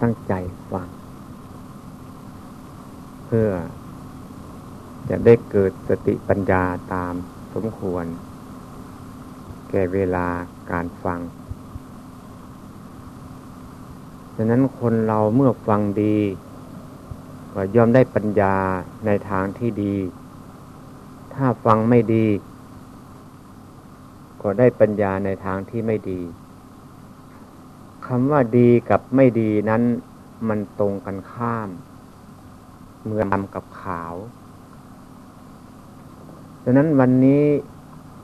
ตั้งใจฟัง เพื่อ จะได้เกิดสติปัญญาตามสมควร แก่เวลาการฟังฉะนั้นคนเราเมื่อฟังดี ก็ย่อมได้ปัญญาในทางที่ดี ถ้าฟังไม่ดี ก็ได้ปัญญาในทางที่ไม่ดี คำว่าดีกับไม่ดีนั้น มันตรงกันข้าม เหมือนดำกับขาวฉะนั้นวันนี้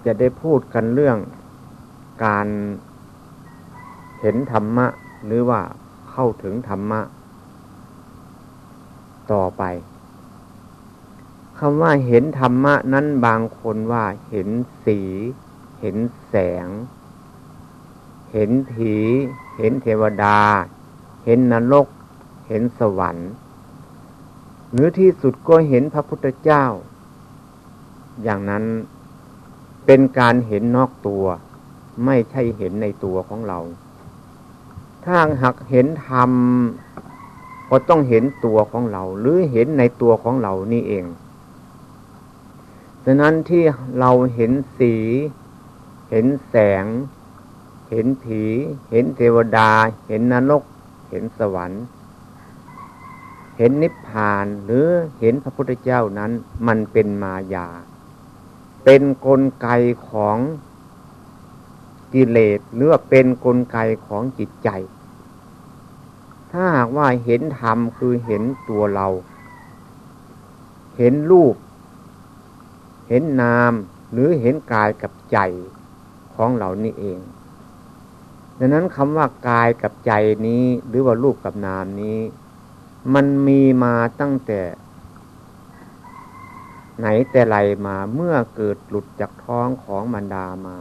จะได้พูดกันเรื่องการเห็นธรรมะ หรือว่าเข้าถึงธรรมะ ต่อไปคำว่าเห็นธรรมะนั้นบางคนว่าเห็นสี เห็นแสง เห็นผี เห็นเทวดา เห็นนรก เห็นสวรรค์ หรือที่สุดก็เห็นพระพุทธเจ้า อย่างนั้นเป็นการเห็นนอกตัว ไม่ใช่เห็นในตัวของเรา ถ้าหากเห็นธรรมก็ต้องเห็นตัวของเรา หรือเห็นในตัวของเรานี่เองดังนั้นที่เราเห็นสี เห็นแสง เห็นผี เห็นเทวดา เห็นนรก เห็นสวรรค์ เห็นนิพพานหรือเห็นพระพุทธเจ้านั้น มันเป็นมายา เป็นนกลไกของกิเลสหรือว่าเป็นนกลไกของจิตใจ ถ้าหากว่าเห็นธรรมคือเห็นตัวเรา เห็นรูป เห็นนามหรือเห็นกายกับใจของเรานี่เอง ดังนั้นคำว่ากายกับใจนี้ หรือว่ารูปกับนามนี้ มันมีมาตั้งแต่ ไหนแต่ไรมาเมื่อเกิดหลุดจากท้องของมันดามา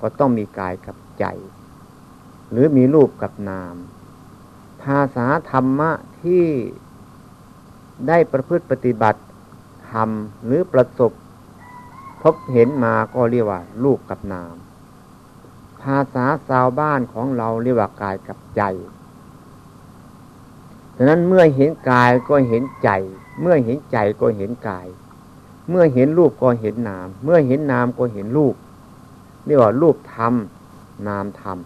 ก็ต้องมีกายกับใจ หรือมีรูปกับนาม ภาษาธรรมะที่ได้ประพฤติปฏิบัติทำหรือประสบพบเห็นมาก็เรียกว่าลูกกับนาม ภาษาชาวบ้านของเราเรียกว่ากายกับใจดังนั้นเมื่อเห็นกายก็เห็นใจ เมื่อเห็นใจก็เห็นกาย เมื่อเห็นรูปก็เห็นนาม เมื่อเห็นนามก็เห็นรูปเรียกว่ารูปธรรมนามธรรม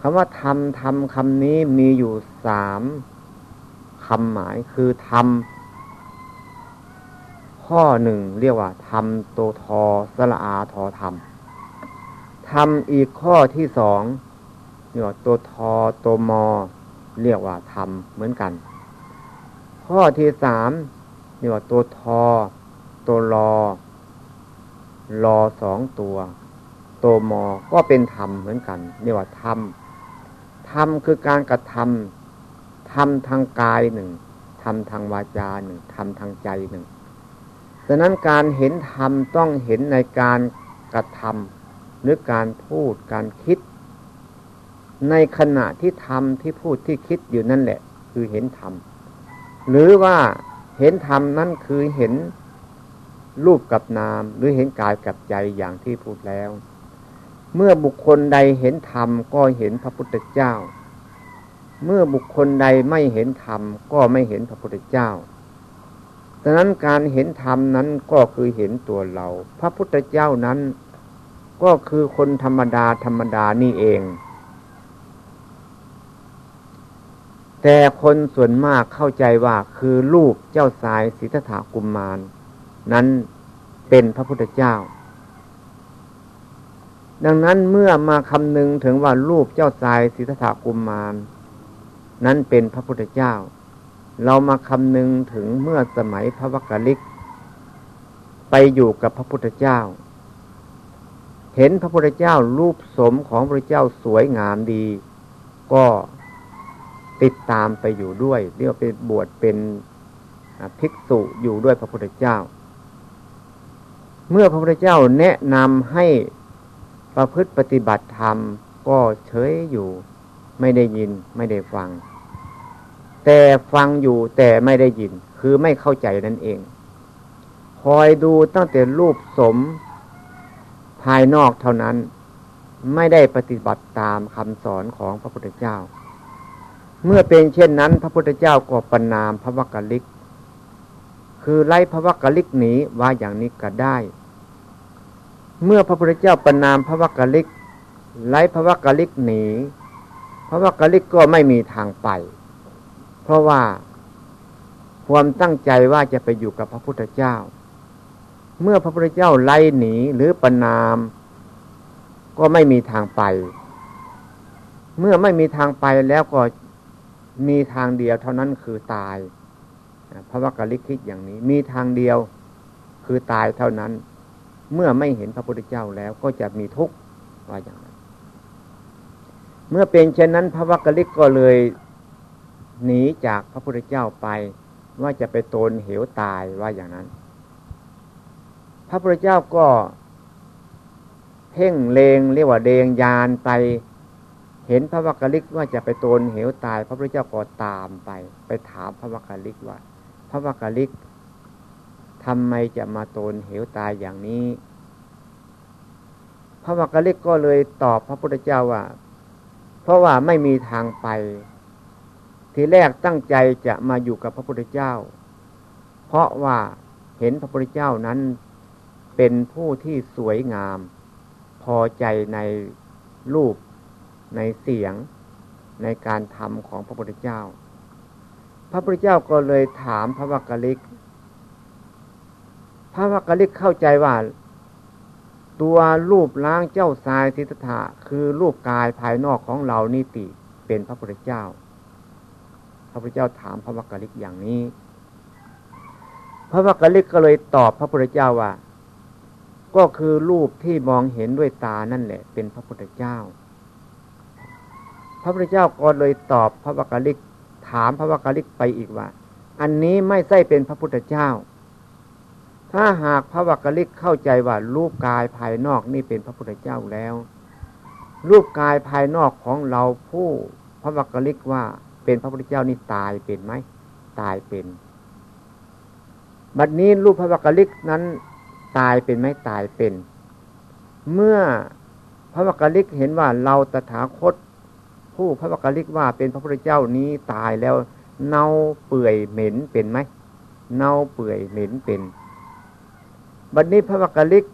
คำว่าทำทำคำนี้มีอยู่สามคำหมายคือทำข้อหนึ่งเรียกว่าทำโตทอสละอาทอทำ ทำอีกข้อที่สองเรียกว่าตัวทอตัวมอ เรียกว่าทำเหมือนกัน ข้อที่สามเรียกว่าตัวทอ ตัวรอรอสองตัวตัวมอก็เป็นธรรมเหมือนกันเรียกว่าธรรมทำคือการกระทำทำทางกายหนึ่งทำทางวาจาหนึ่งทำทางใจหนึ่งฉะนั้นการเห็นธรรมต้องเห็นในการกระทำ หรือการพูดการคิด ในขณะที่ทำที่พูดที่คิดอยู่นั่นแหละ คือเห็นธรรมหรือว่าเห็นธรรมนั่นคือเห็นรูปกับนาม หรือเห็นกายกับใจอย่างที่พูดแล้ว เมื่อบุคคลใดเห็นธรรมก็เห็นพระพุทธเจ้า เมื่อบุคคลใดไม่เห็นธรรมก็ไม่เห็นพระพุทธเจ้าดังนั้นการเห็นธรรมนั้นก็คือเห็นตัวเรา พระพุทธเจ้านั้น ก็คือคนธรรมดาธรรมดานี่เอง แต่คนส่วนมากเข้าใจว่าคือลูกเจ้าสายสิทธัตถกุมมาร นั้นเป็นพระพุทธเจ้า ดังนั้นเมื่อมาคำนึงถึงว่ารูปเจ้าชายสิทธัตถกุมมาร นั้นเป็นพระพุทธเจ้า เรามาคำนึงถึงเมื่อสมัยพระวักกลิก ไปอยู่กับพระพุทธเจ้า เห็นพระพุทธเจ้ารูปสมของพระเจ้าสวยงามดี ก็ติดตามไปอยู่ด้วยเรียกว่าเป็นบวชเป็นภิกษุอยู่ด้วยพระพุทธเจ้า เมื่อพระพุทธเจ้าแนะนำให้ประพฤติปฏิบัติธรรมก็เฉยอยู่ไม่ได้ยินไม่ได้ฟัง แต่ฟังอยู่แต่ไม่ได้ยินคือไม่เข้าใจนั่นเอง คอยดูตั้งแต่รูปสมายนอกเท่านั้นไม่ได้ปฏิบัติตามคำสอนของพระพุทธเจ้า เมื่อเป็นเช่นนั้น พระพุทธเจ้าก็ปนามพระวักกลิก คือไล่พระวักกลิกหนีว่าอย่างนี้ก็ได้ เมื่อพระพุทธเจ้าปนามพระวักกลิก ไล่พระวักกลิกหนีพระวักกลิกก็ไม่มีทางไป เพราะว่าความตั้งใจว่าจะไปอยู่กับพระพุทธเจ้า เมื่อพระพุทธเจ้าไล่หนีหรือประนาม ก็ไม่มีทางไป เมื่อไม่มีทางไปแล้วก็มีทางเดียวเท่านั้นคือตายพระวักกะลิคิดอย่างนี้ มีทางเดียวคือตายเท่านั้น เมื่อไม่เห็นพระพุทธเจ้าแล้วก็จะมีทุกข์ว่าอย่างนั้น เมื่อเป็นเช่นนั้น พระวักกะลิกก็เลยหนีจากพระพุทธเจ้าไปว่าจะไปโตนเหวตายว่าอย่างนั้น พระพุทธเจ้าก็เพ่งเลงเรียกว่าเดงยานไป เห็นพระวักกลิกว่าจะไปโตนเหวตาย พระพุทธเจ้าก็ตามไป ไปถามพระวักกลิกว่า พระวักกลิกทำไมจะมาโตนเหวตายอย่างนี้ พระวักกลิกก็เลยตอบพระพุทธเจ้าว่า เพราะว่าไม่มีทางไป ทีแรกตั้งใจจะมาอยู่กับพระพุทธเจ้า เพราะว่าเห็นพระพุทธเจ้านั้น เป็นผู้ที่สวยงาม พอใจในรูป ในเสียง ในการทำของพระพุทธเจ้า พระพุทธเจ้าก็เลยถามพระวักกลิก พระวักกลิกเข้าใจว่า ตัวรูปล้างเจ้าทรายทิฏฐะคือรูปกายภายนอกของเรานิติเป็นพระพุทธเจ้า พระพุทธเจ้าถามพระวักกะลิกอย่างนี้ พระวักกะลิกก็เลยตอบพระพุทธเจ้าว่า ก็คือรูปที่มองเห็นด้วยตานั่นแหละ เป็นพระพุทธเจ้า พระพุทธเจ้าก็เลยตอบพระวกลิกถามพระวกลิกไปอีกว่า อันนี้ไม่ใช่เป็นพระพุทธเจ้า ถ้าหากพระวกลิกเข้าใจว่ารูปกายภายนอกนี่เป็นพระพุทธเจ้าแล้ว รูปกายภายนอกของเราผู้พระวกลิกว่าเป็นพระพุทธเจ้านี่ตายเป็นไหมตายเป็น บัดนี้รูปพระวกลิกนั้น ตายเป็นไหมตายเป็น เมื่อพระวักกลิกเห็นว่าเราตถาคต ผู้พระวักกลิกว่าเป็นพระพุทธเจ้านี้ตายแล้วเน่าเปื่อยเหม็นเป็นไหมเน่าเปื่อยเหม็นเป็นบัดนี้พระวักลิก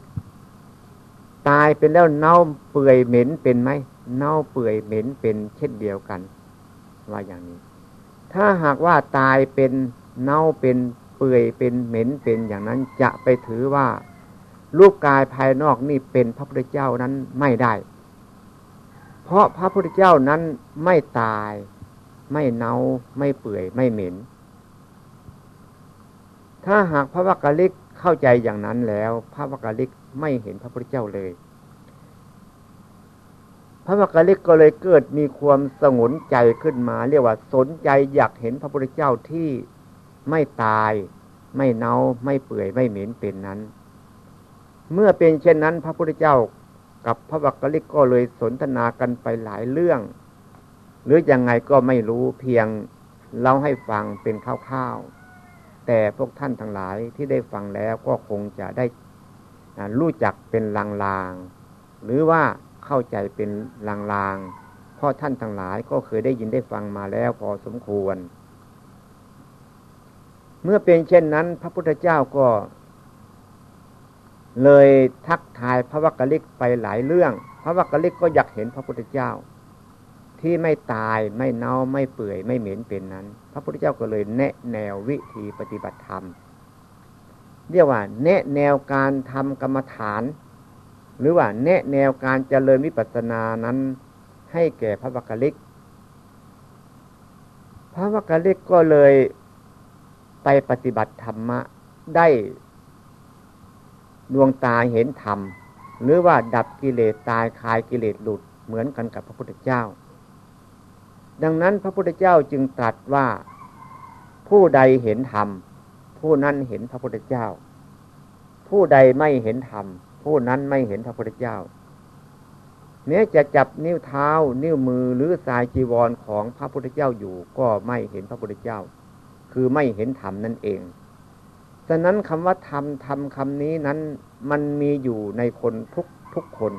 ตายเป็นแล้วเน่าเปื่อยเหม็นเป็นไหมเน่าเปื่อยเหม็นเป็นเช่นเดียวกันว่าอย่างนี้ ถ้าหากว่าตายเป็นเน่าเป็นเปื่อยเป็นเหม็นเป็นอย่างนั้นจะไปถือว่า รูปกายภายนอกนี่เป็นพระพุทธเจ้านั้นไม่ได้ เพราะพระพุทธเจ้านั้นไม่ตาย ไม่เน่าไม่เปื่อยไม่เหม็น ถ้าหากพระวักกะลิกเข้าใจอย่างนั้นแล้ว พระวักกะลิกไม่เห็นพระพุทธเจ้าเลย พระมกกลิกก็เลยเกิดมีความสงนใจขึ้นมา เรียกว่าสนใจอยากเห็นพระพุทธเจ้าที่ไม่ตาย ไม่เน่าไม่เปื่อยไม่เหม็นเป็นนั้น เมื่อเป็นเช่นนั้น พระพุทธเจ้ากับพระวักกลิกก็เลยสนทนากันไปหลายเรื่อง หรือยังไงก็ไม่รู้เพียงเล่าให้ฟังเป็นคร่าวๆ แต่พวกท่านทั้งหลายที่ได้ฟังแล้วก็คงจะได้รู้จักเป็นลางๆ หรือว่าเข้าใจเป็นลางๆ เพราะท่านทั้งหลายก็เคยได้ยินได้ฟังมาแล้วพอสมควร เมื่อเป็นเช่นนั้น พระพุทธเจ้าก็ เลยทักทายพระวักกลิกไปหลายเรื่อง พระวักกลิกก็อยากเห็นพระพุทธเจ้า ที่ไม่ตายไม่เน่าไม่เปื่อยไม่เหม็นเป็นนั้น พระพุทธเจ้าก็เลยแนะแนววิธีปฏิบัติธรรมเรียกว่า แนะแนวการทำกรรมฐาน หรือว่าแนะแนวการเจริญวิปัสสนานั้น ให้แก่พระวักกลิก พระวักกลิกก็เลยไปปฏิบัติธรรมะได้ ดวงตาเห็นธรรม หรือว่าดับกิเลสตายคลายกิเลสหลุดเหมือนกันกับพระพุทธเจ้า ดังนั้นพระพุทธเจ้าจึงตรัสว่าผู้ใดเห็นธรรม ผู้นั้นเห็นพระพุทธเจ้า ผู้ใดไม่เห็นธรรม ผู้นั้นไม่เห็นพระพุทธเจ้าแม้จะจับนิ้วเท้า นิ้วมือหรือสายจีวรของพระพุทธเจ้าอยู่ ก็ไม่เห็นพระพุทธเจ้า คือไม่เห็นธรรมนั่นเองะนั้นคำว่าธรรมธรรมคำนี้นั้นมันมีอยู่ในคนทุกทุกคน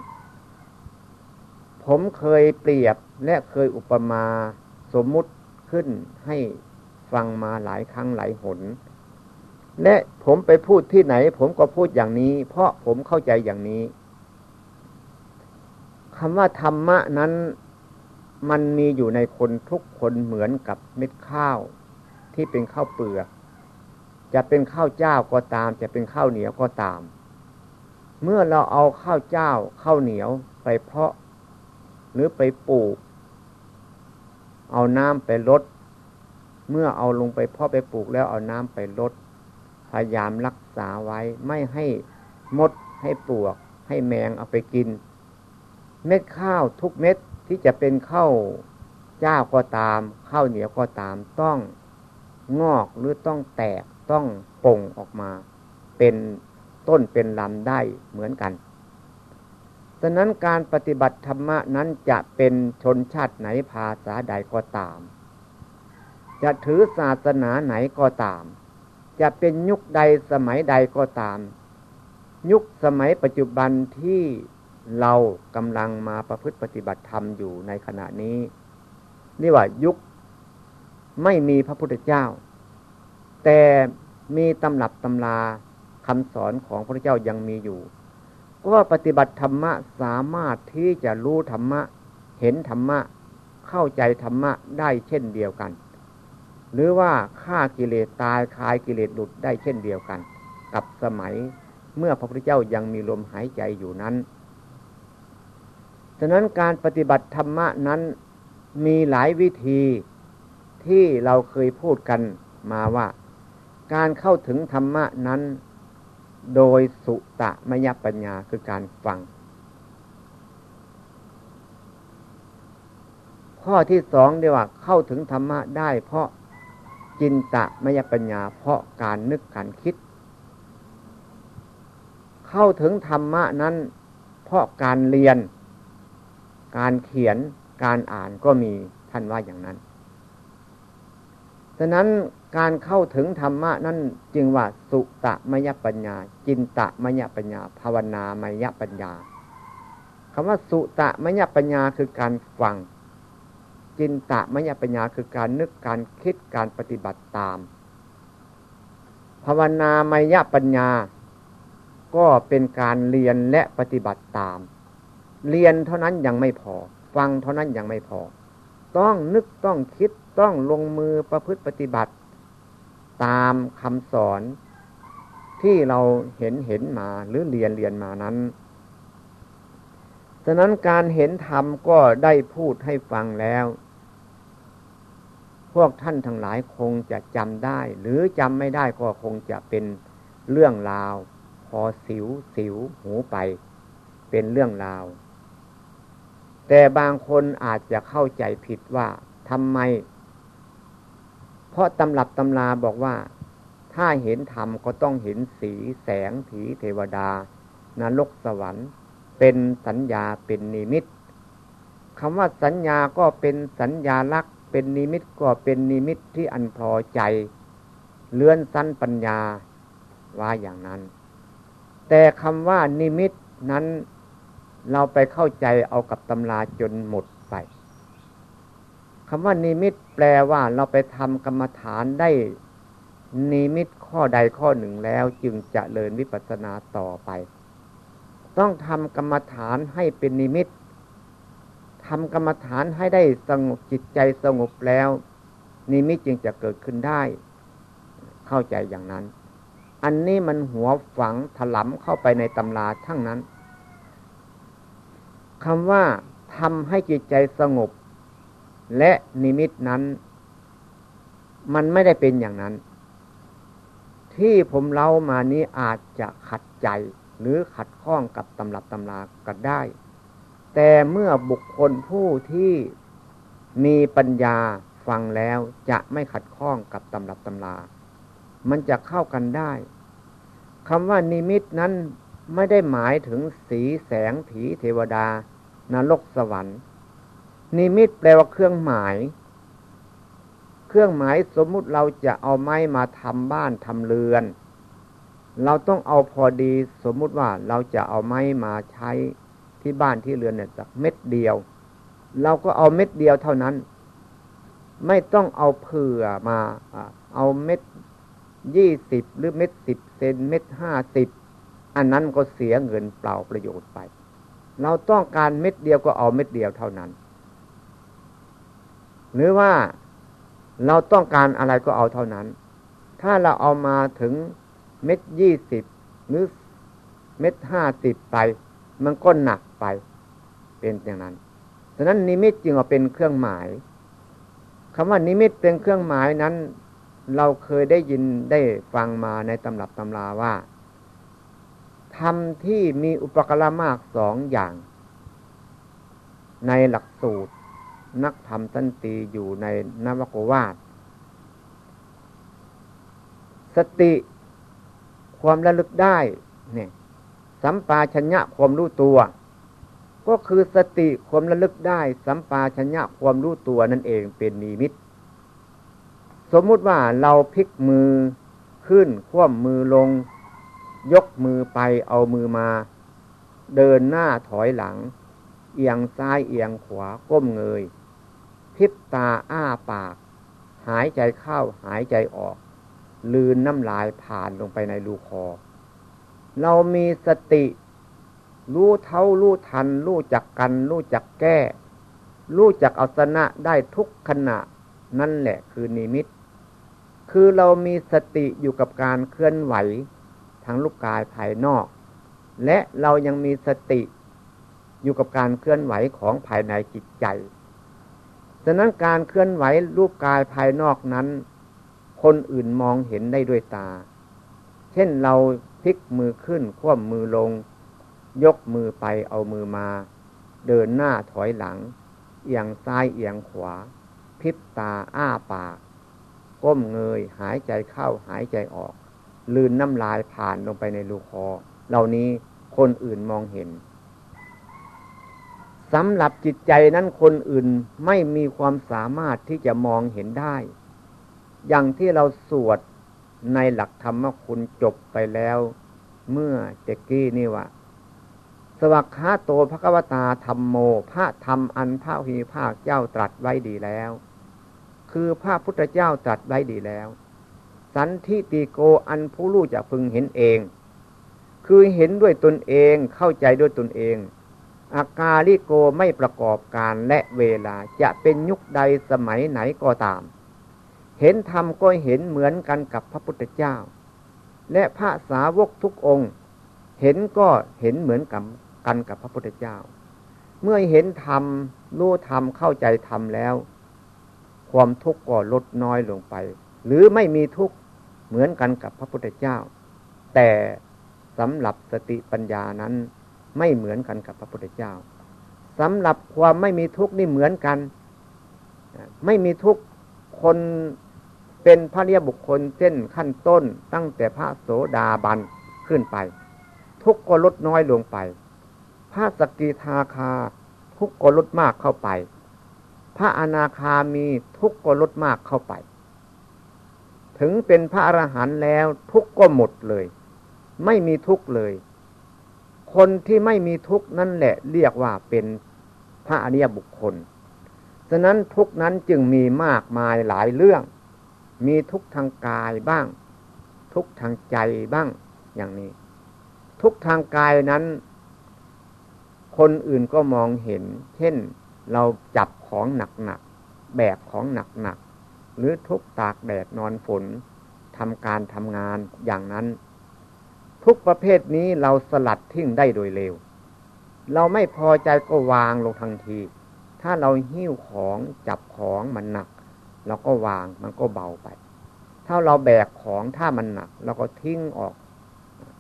ผมเคยเปรียบและเคยอุปมาสมมุติขึ้นให้ฟังมาหลายครั้งหลายหน และผมไปพูดที่ไหน ผมก็พูดอย่างนี้ เพราะผมเข้าใจอย่างนี้คำว่าธรรมะนั้นมันมีอยู่ในคนทุกคนเหมือนกับเม็ดข้าวที่เป็นข้าวเปลือก จะเป็นข้าวเจ้าก็ตาม จะเป็นข้าวเหนียวก็ตาม เมื่อเราเอาข้าวเจ้าข้าวเหนียวไปเพาะ หรือไปปลูก เอาน้ำไปลด เมื่อเอาลงไปเพาะไปปลูกแล้วเอาน้ำไปลด พยายามรักษาไว้ไม่ให้มดให้ปลวก ให้แมงเอาไปกิน เม็ดข้าวทุกเม็ดที่จะเป็นข้าวเจ้าก็ตามข้าวเหนียวก็ตามต้องงอกหรือต้องแตก ต้องป่งออกมา เป็นต้นเป็นลำได้เหมือนกันฉะนั้นการปฏิบัติธรรมะนั้นจะเป็นชนชาติไหนภาษาใดก็ตาม จะถือศาสนาไหนก็ตาม จะเป็นยุคใดสมัยใดก็ตาม ยุคสมัยปัจจุบันที่เรากำลังมาประพฤติปฏิบัติธรรมอยู่ในขณะนี้ นี่ว่ายุคไม่มีพระพุทธเจ้า แต่มีตำรับตำราคำสอนของพระเจ้ายังมีอยู่ ก็ปฏิบัติธรรมะสามารถที่จะรู้ธรรมะ เห็นธรรมะ เข้าใจธรรมะได้เช่นเดียวกัน หรือว่าฆ่ากิเลสตายคลายกิเลสหลุดได้เช่นเดียวกัน กับสมัยเมื่อพระพุทธเจ้ายังมีลมหายใจอยู่นั้นฉะนั้นการปฏิบัติธรรมะนั้นมีหลายวิธีที่เราเคยพูดกันมาว่า การเข้าถึงธรรมะนั้น โดยสุตะมยปัญญาคือการฟัง ข้อที่สองเดียว่าเข้าถึงธรรมะได้ เพราะจินตะมยปัญญา เพราะการนึกการคิด เข้าถึงธรรมะนั้น เพราะการเรียน การเขียนการอ่านก็มีท่านว่าอย่างนั้น ฉะนั้น การเข้าถึงธรรมะนั้นจึงว่าสุตะมยปัญญา จินตะมยปัญญา ภาวนามยปัญญาคำว่าสุตะมยปัญญาคือการฟัง จินตะมยปัญญาคือการนึกการคิดการปฏิบัติตาม ภาวนามยปัญญา ก็เป็นการเรียนและปฏิบัติตาม เรียนเท่านั้นยังไม่พอ ฟังเท่านั้นยังไม่พอ ต้องนึกต้องคิดต้องลงมือประพฤติปฏิบัติ ตามคำสอนที่เราเห็นเห็นมาหรือเรียนเรียนมานั้น ฉะนั้นการเห็นธรรมก็ได้พูดให้ฟังแล้ว พวกท่านทั้งหลายคงจะจำได้ หรือจำไม่ได้ก็คงจะเป็นเรื่องราว พอสิวสิวหูไป เป็นเรื่องราว แต่บางคนอาจจะเข้าใจผิดว่าทำไม เพราะตำรับตำราบอกว่า ถ้าเห็นธรรมก็ต้องเห็นสีแสงผีเทวดานรกสวรรค์ เป็นสัญญาเป็นนิมิตคำว่าสัญญาก็เป็นสัญญาลักษณ์เป็นนิมิตก็เป็นนิมิตที่อันพอใจ เลื่อนสั้นปัญญาว่าอย่างนั้น แต่คำว่านิมิตนั้นเราไปเข้าใจเอากับตำราจนหมดไปคำว่านิมิต แปลว่าเราไปทำกรรมฐานได้นิมิตข้อใดข้อหนึ่งแล้ว จึงจะเลินวิปัสสนาต่อไป ต้องทำกรรมฐานให้เป็นนิมิตทำกรรมฐานให้ได้สงบจิตใจสงบแล้ว นิมิตจึงจะเกิดขึ้นได้ เข้าใจอย่างนั้น อันนี้มันหัวฝังถลำเข้าไปในตำราทั้งนั้นคำว่าทำให้จิตใจสงบ และนิมิตนั้น มันไม่ได้เป็นอย่างนั้น ที่ผมเล่ามานี้อาจจะขัดใจหรือขัดข้องกับตำรับตำราก็ได้ แต่เมื่อบุคคลผู้ที่มีปัญญาฟังแล้วจะไม่ขัดข้องกับตำรับตำรา มันจะเข้ากันได้คำว่านิมิตนั้นไม่ได้หมายถึงสีแสงผีเทวดา นรกสวรรค์ นิมิตแปลว่าเครื่องหมาย เครื่องหมายสมมุติเราจะเอาไม้มาทำบ้านทำเรือน เราต้องเอาพอดีสมมุติว่าเราจะเอาไม้มาใช้ที่บ้านที่เรือนเนี่ยจากเม็ดเดียว เราก็เอาเม็ดเดียวเท่านั้น ไม่ต้องเอาเผื่อมาเอาเม็ดยี่สิบหรือเม็ดสิบเซนเม็ดห้าสิบอันนั้นก็เสียเงินเปล่าประโยชน์ไป เราต้องการเม็ดเดียวก็เอาเม็ดเดียวเท่านั้น หรือว่าเราต้องการอะไรก็เอาเท่านั้น ถ้าเราเอามาถึงเม็ดยี่สิบหรือเม็ดห้าสิบไป มันก็หนักไป เป็นอย่างนั้นฉะนั้นนิมิตจึงเอาเป็นเครื่องหมายคำว่านิมิตเป็นเครื่องหมายนั้น เราเคยได้ยินได้ฟังมาในตำรับตำราว่าธรรมที่มีอุปกรณ์มากสองอย่าง ในหลักสูตร นักธรรมสันติอยู่ในนวโกวาทสติความระลึกได้เนี่ยสัมปาชัญญะความรู้ตัว ก็คือสติความระลึกได้ สัมปาชัญญะความรู้ตัวนั่นเองเป็นนิมิต สมมุติว่าเราพลิกมือขึ้นคว่ำมือลง ยกมือไปเอามือมา เดินหน้าถอยหลัง เอียงซ้ายเอียงขวาก้มเงย พิบตาอ้าปาก หายใจเข้าหายใจออก ลืนน้ำลายผ่านลงไปในรูคอ เรามีสติ รู้เท่ารู้ทัน รู้จักกัน รู้จักแก้ รู้จักเอาชนะได้ทุกขณะ นั่นแหละคือนิมิต คือเรามีสติอยู่กับการเคลื่อนไหวทั้งลูกกายภายนอก และเรายังมีสติอยู่กับการเคลื่อนไหวของภายในจิตใจ ฉะนั้นการเคลื่อนไหวรูปกายภายนอกนั้น คนอื่นมองเห็นได้ด้วยตา เช่นเราพลิกมือขึ้นคว่ำมือลง ยกมือไปเอามือมา เดินหน้าถอยหลัง เอียงซ้ายเอียงขวา พิบตาอ้าปาก ก้มเงยหายใจเข้าหายใจออก ลืนน้ำลายผ่านลงไปในรูคอ เหล่านี้คนอื่นมองเห็น สำหรับจิตใจนั้นคนอื่นไม่มีความสามารถที่จะมองเห็นได้ อย่างที่เราสวดในหลักธรรมคุณจบไปแล้ว เมื่อเจกี้นี่ว่า สวัสขาโตพระกวตาธรรมโม พระธรรมอันพระหีภาคเจ้าตรัสไว้ดีแล้ว คือพระพุทธเจ้าตรัสไว้ดีแล้ว สันทิติโกอันผู้รู้จะพึงเห็นเอง คือเห็นด้วยตนเองเข้าใจด้วยตนเอง อากาลิโกไม่ประกอบการและเวลาจะเป็นยุคใดสมัยไหนก็ตาม เห็นธรรมก็เห็นเหมือนกันกับพระพุทธเจ้า และพระสาวกทุกองค์ เห็นก็เห็นเหมือนกับกันกับพระพุทธเจ้า เมื่อเห็นธรรมรู้ธรรมเข้าใจธรรมแล้ว ความทุกข์ก็ลดน้อยลงไป หรือไม่มีทุกข์เหมือนกันกับพระพุทธเจ้า แต่สำหรับสติปัญญานั้น ไม่เหมือนกันกับพระพุทธเจ้าสำหรับความไม่มีทุกข์นี่เหมือนกัน ไม่มีทุกข์คนเป็นพระเรียบุคคลเส้นขั้นต้น ตั้งแต่พระโสดาบันขึ้นไป ทุกข์ก็ลดน้อยลงไป พระสกิทาคา ทุกข์ก็ลดมากเข้าไป พระอนาคามีทุกข์ก็ลดมากเข้าไป ถึงเป็นพระอรหันต์แล้วทุกข์ก็หมดเลย ไม่มีทุกข์เลย คนที่ไม่มีทุกข์นั่นแหละเรียกว่าเป็นพระอริยบุคคล ฉะนั้นทุกนั้นจึงมีมากมายหลายเรื่อง มีทุกทางกายบ้าง ทุกทางใจบ้างอย่างนี้ ทุกทางกายนั้น คนอื่นก็มองเห็น เช่นเราจับของหนักๆแบกของหนักๆหรือทุกตากแดดนอนฝนทำการทำงานอย่างนั้น ทุกประเภทนี้เราสลัดทิ้งได้โดยเร็ว เราไม่พอใจก็วางลงทันที ถ้าเราหิ้วของจับของมันหนัก เราก็วางมันก็เบาไป ถ้าเราแบกของถ้ามันหนัก เราก็ทิ้งออก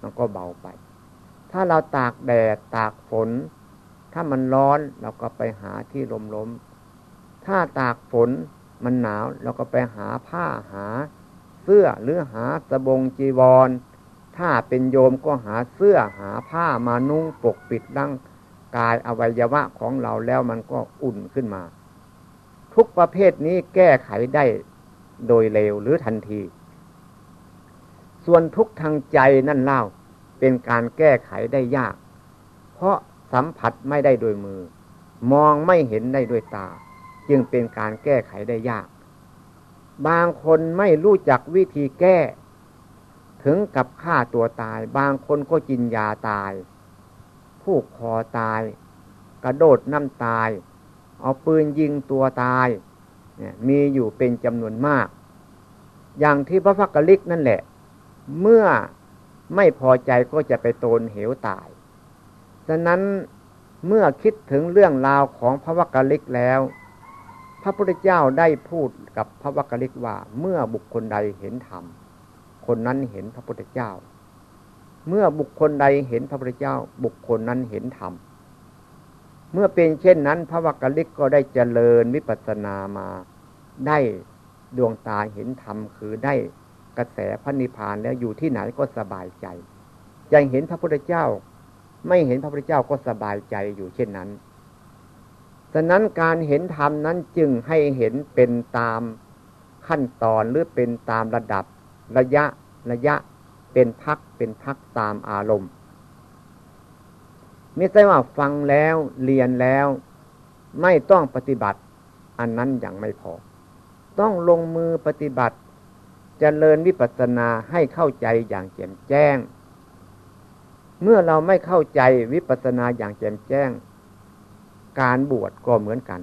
มันก็เบาไป ถ้าเราตากแดดตากฝน ถ้ามันร้อนเราก็ไปหาที่ลมล้มถ้าตากฝนมันหนาวเราก็ไปหาผ้าหา เสื้อหรือหาสบงจีวร ถ้าเป็นโยมก็หาเสื้อหาผ้ามานุ่งปกปิดดั้งกายอวัยวะของเราแล้วมันก็อุ่นขึ้นมา ทุกประเภทนี้แก้ไขได้โดยเร็วหรือทันที ส่วนทุกทางใจนั่นเล่าเป็นการแก้ไขได้ยาก เพราะสัมผัสไม่ได้โดยมือ มองไม่เห็นได้ด้วยตา จึงเป็นการแก้ไขได้ยาก บางคนไม่รู้จักวิธีแก้ ถึงกับฆ่าตัวตาย บางคนก็กินยาตาย ผูกคอตาย กระโดดน้ำตาย เอาปืนยิงตัวตายเนี่ยมีอยู่เป็นจำนวนมาก อย่างที่พระพักกลิกนั่นแหละ เมื่อไม่พอใจก็จะไปโตนเหวตาย ฉะนั้นเมื่อคิดถึงเรื่องราวของพระวักกลิกแล้ว พระพุทธเจ้าได้พูดกับพระวักกลิกว่าเมื่อบุคคลใดเห็นธรรม คนนั้นเห็นพระพุทธเจ้า เมื่อบุคคลใดเห็นพระพุทธเจ้า บุคคลนั้นเห็นธรรม เมื่อเป็นเช่นนั้น พระวักกลิกก็ได้เจริญวิปัสสนามาได้ดวงตาเห็นธรรมคือได้กระแสพระนิพพานแล้วอยู่ที่ไหนก็สบายใจยังเห็นพระพุทธเจ้า ไม่เห็นพระพุทธเจ้าก็สบายใจอยู่เช่นนั้นฉะนั้นการเห็นธรรมนั้นจึงให้เห็นเป็นตามขั้นตอนหรือเป็นตามระดับ ระยะระยะเป็นพักเป็นพักตามอารมณ์ ไม่ใช่ว่าฟังแล้วเรียนแล้วไม่ต้องปฏิบัติ อันนั้นยังไม่พอ ต้องลงมือปฏิบัติจเจริญวิปัสสนาให้เข้าใจอย่างแจ่มแจ้ง เมื่อเราไม่เข้าใจวิปัสสนาอย่างแจ่มแจ้ง การบวชก็เหมือนกัน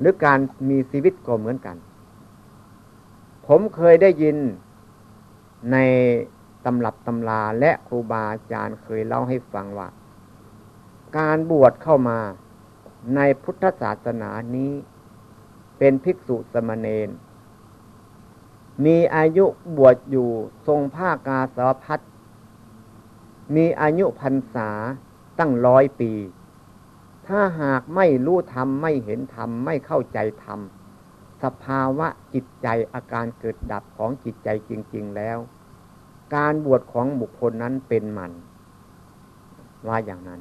หรือการมีชีวิตก็เหมือนกัน ผมเคยได้ยิน ในตำรับตำราและครูบาอาจารย์เคยเล่าให้ฟังว่า การบวชเข้ามาในพุทธศาสนานี้ เป็นภิกษุสมณเณรมีอายุบวชอยู่ทรงผ้ากาสาวพัดมีอายุพรรษาตั้งร้อยปี ถ้าหากไม่รู้ธรรม ไม่เห็นธรรม ไม่เข้าใจธรรม สภาวะจิตใจอาการเกิดดับของจิตใจจริง ๆแล้ว การบวชของบุคคลนั้นเป็นมันว่าอย่างนั้น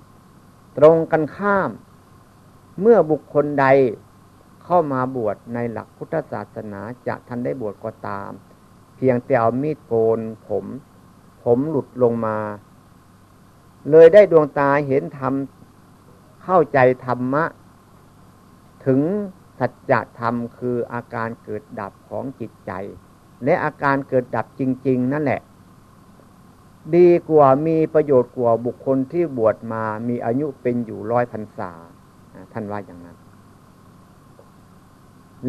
ตรงกันข้าม เมื่อบุคคลใดเข้ามาบวชในหลักพุทธศาสนาจะทันได้บวชก็ตาม เพียงแต่เอามีดโกนผม ผมหลุดลงมา เลยได้ดวงตาเห็นธรรมเข้าใจธรรมะ ถึง สัจธรรมคืออาการเกิดดับของจิตใจ และอาการเกิดดับจริง ๆ นั่นแหละ ดีกว่ามีประโยชน์กว่าบุคคลที่บวชมามีอายุเป็นอยู่ร้อยพรรษาท่านว่าอย่างนั้น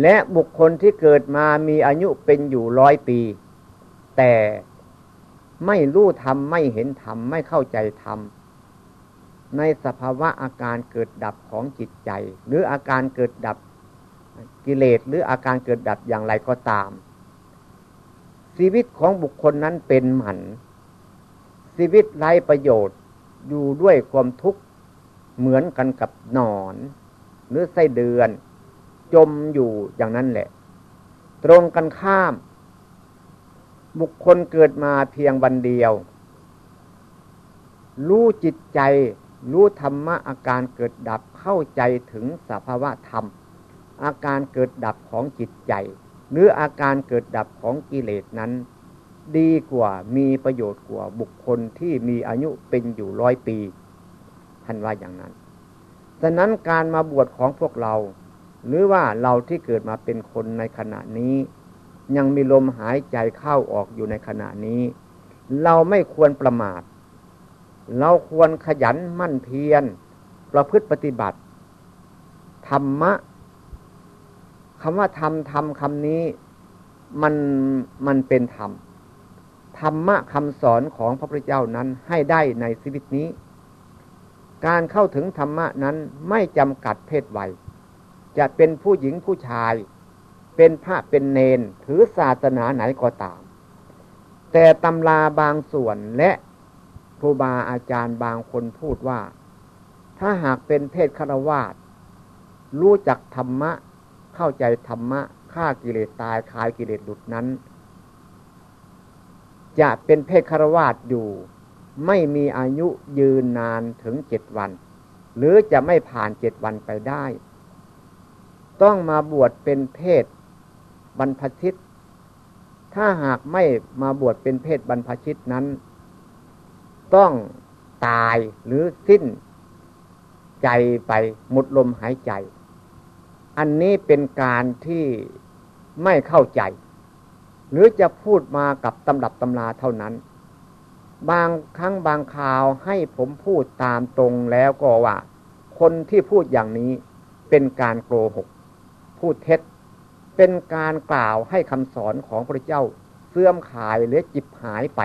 และบุคคลที่เกิดมามีอายุเป็นอยู่ร้อยปี แต่ไม่รู้ธรรมไม่เห็นธรรมไม่เข้าใจธรรมในสภาวะอาการเกิดดับของจิตใจ หรืออาการเกิดดับ กิเลสหรืออาการเกิดดับอย่างไรก็ตาม ชีวิตของบุคคลนั้นเป็นหมัน ชีวิตไร้ประโยชน์อยู่ด้วยความทุกข์เหมือนกันกับนอนหรือไส้เดือน จมอยู่อย่างนั้นแหละ ตรงกันข้าม บุคคลเกิดมาเพียงวันเดียว รู้จิตใจ รู้ธรรมะอาการเกิดดับเข้าใจถึงสภาวะธรรม อาการเกิดดับของจิตใจ หรืออาการเกิดดับของกิเลสนั้น ดีกว่ามีประโยชน์กว่าบุคคลที่มีอายุเป็นอยู่ร้อยปีท่านว่าอย่างนั้นฉะนั้นการมาบวชของพวกเรา หรือว่าเราที่เกิดมาเป็นคนในขณะนี้ ยังมีลมหายใจเข้าออกอยู่ในขณะนี้ เราไม่ควรประมาท เราควรขยันมั่นเพียร ประพฤติปฏิบัติ ธรรมะ คำว่าธรรมธรรมคำนี้มันมันเป็นธรรมธรรมะคำสอนของพระพุทธเจ้านั้นให้ได้ในชีวิตนี้ การเข้าถึงธรรมะนั้นไม่จำกัดเพศวัย จะเป็นผู้หญิงผู้ชาย เป็นพระเป็นเนนถือศาสนาไหนก็ตาม แต่ตำราบางส่วนและครูบาอาจารย์บางคนพูดว่า ถ้าหากเป็นเพศฆราวาสรู้จักธรรมะ เข้าใจธรรมะฆ่ากิเลสตายคลายกิเลสหลุดนั้น จะเป็นเพศฆราวาสอยู่ ไม่มีอายุยืนนานถึงเจ็ดวัน หรือจะไม่ผ่านเจ็ดวันไปได้ ต้องมาบวชเป็นเพศบรรพชิต ถ้าหากไม่มาบวชเป็นเพศบรรพชิตนั้น ต้องตายหรือสิ้นใจไปหมดลมหายใจ อันนี้เป็นการที่ไม่เข้าใจ หรือจะพูดมากับตำรับตำราเท่านั้น บางครั้งบางคราวให้ผมพูดตามตรงแล้วก็ว่า คนที่พูดอย่างนี้เป็นการโกหก พูดเท็จ เป็นการกล่าวให้คำสอนของพระเจ้าเสื่อมขายหรือจิบหายไป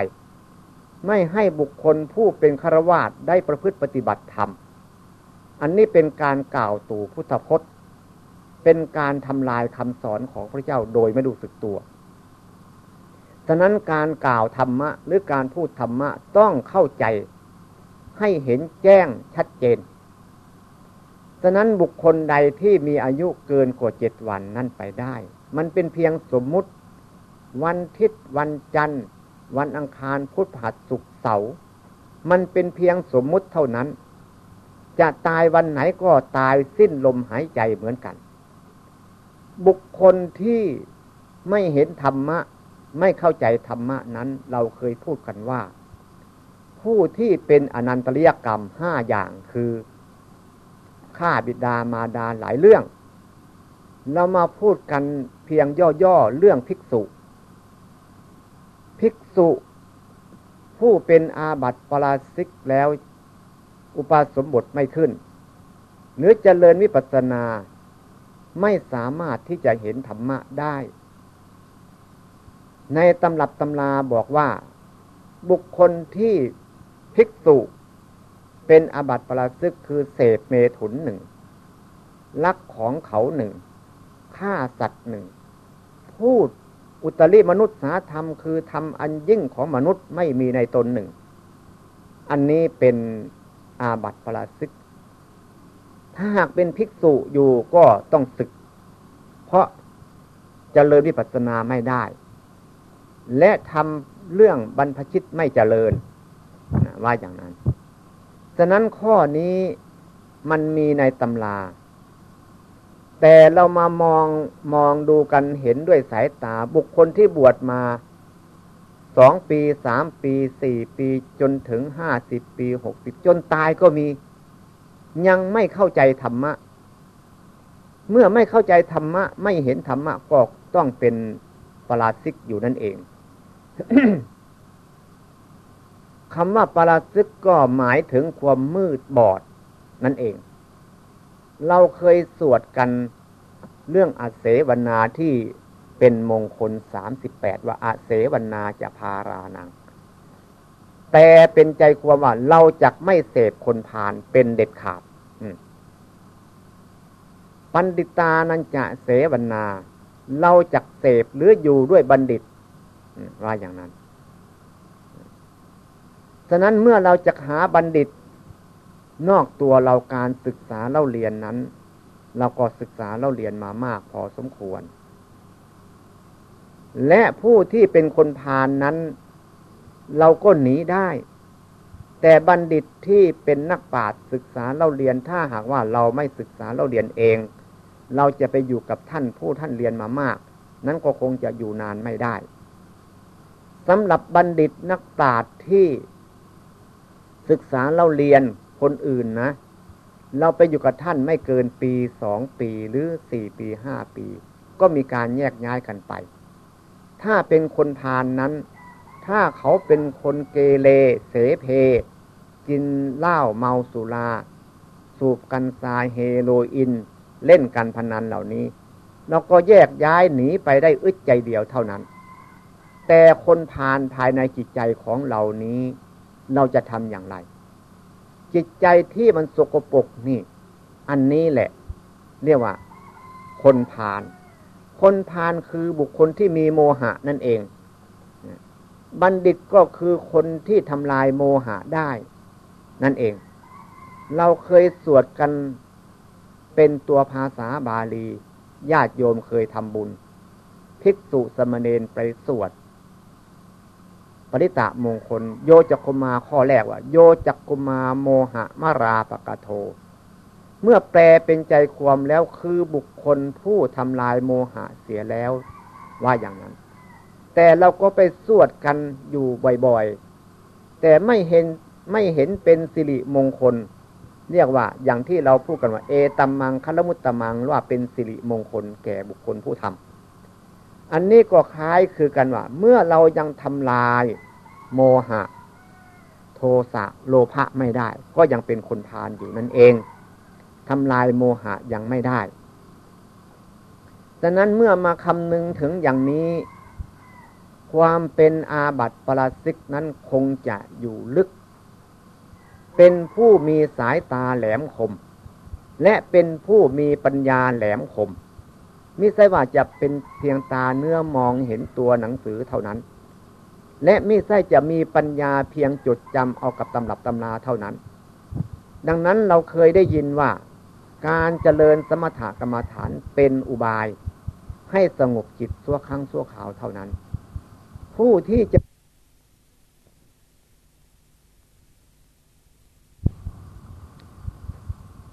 ไม่ให้บุคคลผู้เป็นฆราวาสได้ประพฤติปฏิบัติธรรม อันนี้เป็นการกล่าวตู่พุทธพจน์ เป็นการทำลายคำสอนของพระเจ้าโดยไม่รู้สึกตัว ฉะนั้นการกล่าวธรรมะ หรือการพูดธรรมะต้องเข้าใจให้เห็นแจ้งชัดเจน ฉะนั้นบุคคลใดที่มีอายุเกินกว่าเจ็ดวันนั่นไปได้ มันเป็นเพียงสมมุติ วันทิศวันจันทร์ วันอังคารพุธผัดสุกเสาร์ มันเป็นเพียงสมมุติเท่านั้น จะตายวันไหนก็ตายสิ้นลมหายใจเหมือนกัน บุคคลที่ไม่เห็นธรรมะ ไม่เข้าใจธรรมะนั้น เราเคยพูดกันว่า ผู้ที่เป็นอนันตริยกรรมห้าอย่างคือฆ่าบิดามารดาหลายเรื่อง เรามาพูดกันเพียงย่อๆเรื่องภิกษุ ภิกษุ ผู้เป็นอาบัติปราชิกแล้ว อุปสมบทไม่ขึ้นหรือเจริญวิปัสนา ไม่สามารถที่จะเห็นธรรมะได้ ในตำรับตำราบอกว่า บุคคลที่ภิกษุเป็นอาบัติปราชิกคือเสพเมถุนหนึ่งลักของเขาหนึ่งฆ่าสัตว์หนึ่ง พูดอุตริมนุษย์สาธรรมคือทำอันยิ่งของมนุษย์ไม่มีในตนหนึ่ง อันนี้เป็นอาบัติปราศึก ถ้าหากเป็นภิกษุอยู่ก็ต้องศึก เพราะจเจริญวิปัสสนาไม่ได้ และทำเรื่องบรรพชิตไม่เจริญว่าอย่างนั้น ฉะนั้นข้อนี้มันมีในตำราแต่เรามามองมองดูกันเห็นด้วยสายตาบุคคลที่บวชมาสองปีสามปีสี่ปีจนถึงห้าสิบปีหกสิบจนตายก็มี ยังไม่เข้าใจธรรมะ เมื่อไม่เข้าใจธรรมะ ไม่เห็นธรรมะก็ต้องเป็นปราชิกอยู่นั่นเองคำว่าปราชิกก็หมายถึงความมืดบอดนั่นเอง เราเคยสวดกันเรื่องอาเสวนาที่เป็นมงคลสามสิบแปดว่าอาเสวนาจะพารานัง แต่เป็นใจความว่าเราจะไม่เสพคนผ่านเป็นเด็ดขาด ปันดิตานันจะเสวนา เราจะเสพหรืออยู่ด้วยบัณฑิตว่าอย่างนั้น ฉะนั้นเมื่อเราจะหาบัณฑิต นอกตัวเราการศึกษาเล่าเรียนนั้น เราก็ศึกษาเล่าเรียนมามากพอสมควร และผู้ที่เป็นคนพานนั้น เราก็หนีได้ แต่บัณฑิตที่เป็นนักปราชญ์ศึกษาเล่าเรียนถ้าหากว่าเราไม่ศึกษาเล่าเรียนเอง เราจะไปอยู่กับท่านผู้ท่านเรียนมามาก นั้นก็คงจะอยู่นานไม่ได้สำหรับบัณฑิตนักปราชญ์ที่ศึกษาเล่าเรียนคนอื่นนะ เราไปอยู่กับท่านไม่เกินปีสองปีหรือสี่ปีห้าปี ก็มีการแยกย้ายกันไป ถ้าเป็นคนพานนั้น ถ้าเขาเป็นคนเกเรเสเพ กินเหล้าเมาสุรา สูบกันทราเฮโรอีนเล่นกันพนันเหล่านี้เราก็แยกย้ายหนีไปได้อึดใจเดียวเท่านั้น แต่คนพานภายในจิตใจของเหล่านี้ เราจะทำอย่างไร จิตใจที่มันสกปรกนี่ อันนี้แหละ เรียกว่า คนพาลคนพาลคือบุคคลที่มีโมหะนั่นเอง บัณฑิตก็คือคนที่ทำลายโมหะได้ นั่นเอง เราเคยสวดกันเป็นตัวภาษาบาลี ญาติโยมเคยทำบุญ ภิกษุสมณเณรไปสวดปริตะมงคล โยจักกุมาข้อแรกว่า โยจักกุมาโมหะมาราปกะโท เมื่อแปลเป็นใจความแล้วคือบุคคลผู้ทำลายโมหะเสียแล้วว่าอย่างนั้น แต่เราก็ไปสวดกันอยู่บ่อยๆ แต่ไม่เห็นไม่เห็นเป็นสิริมงคล เรียกว่าอย่างที่เราพูดกันว่า เอตัมมังคัลมุตตมังว่าเป็นสิริมงคลแก่บุคคลผู้ทำอันนี้ก็คล้ายคือกันว่า เมื่อเรายังทำลายโมหะ โทสะโลภะไม่ได้ ก็ยังเป็นคนพาลอยู่นั่นเองทำลายโมหะยังไม่ได้ดังนั้นเมื่อมาคำนึงถึงอย่างนี้ ความเป็นอาบัติปราสิกนั้นคงจะอยู่ลึก เป็นผู้มีสายตาแหลมคม และเป็นผู้มีปัญญาแหลมคมมิใช่ว่าจะเป็นเพียงตาเนื้อมองเห็นตัวหนังสือเท่านั้น และมิใช่จะมีปัญญาเพียงจดจำเอากับตำรับตำนาเท่านั้น ดังนั้นเราเคยได้ยินว่า การเจริญสมถกรรมฐานเป็นอุบาย ให้สงบจิตชั่วครั้งชั่วคราวเท่านั้น ผู้ที่จะ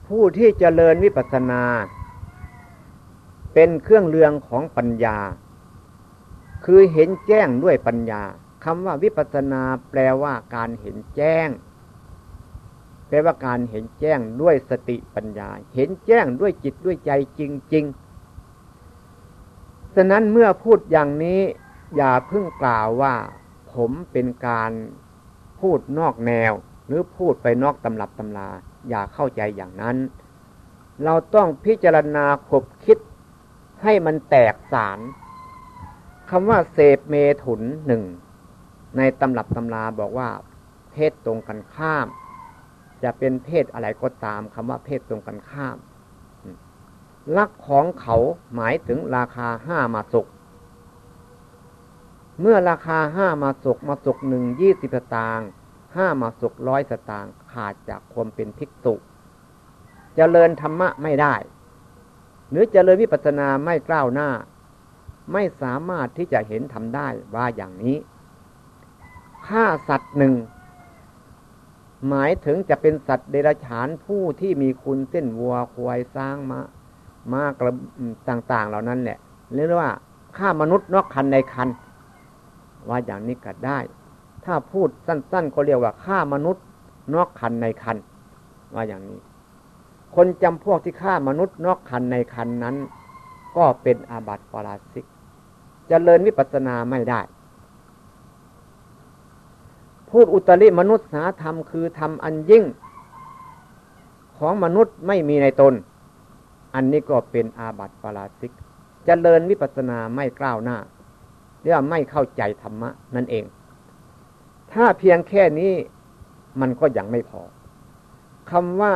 ผู้ที่จเจริญวิปัสสนา เป็นเครื่องเรืองของปัญญา คือเห็นแจ้งด้วยปัญญาคำว่าวิปัสสนาแปลว่าการเห็นแจ้ง แปลว่าการเห็นแจ้งด้วยสติปัญญา เห็นแจ้งด้วยจิตด้วยใจจริงๆฉะนั้นเมื่อพูดอย่างนี้ อย่าเพิ่งกล่าวว่าผมเป็นการพูดนอกแนว หรือพูดไปนอกตำรับตำลาอย่าเข้าใจอย่างนั้น เราต้องพิจารณาขบคิดให้มันแตกสารคำว่าเสพเมถุนหนึ่ง ในตำรับตำราบอกว่า เพศตรงกันข้าม จะเป็นเพศอะไรก็ตามคำว่าเพศตรงกันข้ามลักของเขาหมายถึงราคาห้ามาสุก เมื่อราคาห้ามาสุกมาสุกหนึ่งยี่สิบสตางค์ห้ามาสุกร้อยสตางค์ขาดจากความเป็นภิกษุจเจริญธรรมะไม่ได้ หรือจเจริญวิปัสสนาไม่กล้าวหน้า ไม่สามารถที่จะเห็นทำได้ว่าอย่างนี้ฆ่าสัตว์หนึ่ง หมายถึงจะเป็นสัตว์เดรัจฉานผู้ที่มีคุณเส้นวัวควายสร้างมะมากระต่าง ๆ เหล่านั้นแหละเรียกว่าฆ่ามนุษย์นอกคันในคัน ว่าอย่างนี้ก็ได้ ถ้าพูดสั้น ๆ ก็เรียกว่าฆ่ามนุษย์นอกคันในคันว่าอย่างนี้ คนจำพวกที่ฆ่ามนุษย์นอกคันในคันนั้น ก็เป็นอาบัติปราชิกจเจริญวิปัสนาไม่ได้ พูดอุตริมนุษย์สาธรรมคือทำอันยิ่ง ของมนุษย์ไม่มีในตน อันนี้ก็เป็นอาบัติปราชิกจเจริญวิปัสนาไม่กล้าวหน้า เรียกว่าไม่เข้าใจธรรมะนั่นเอง ถ้าเพียงแค่นี้มันก็ยังไม่พอคำว่า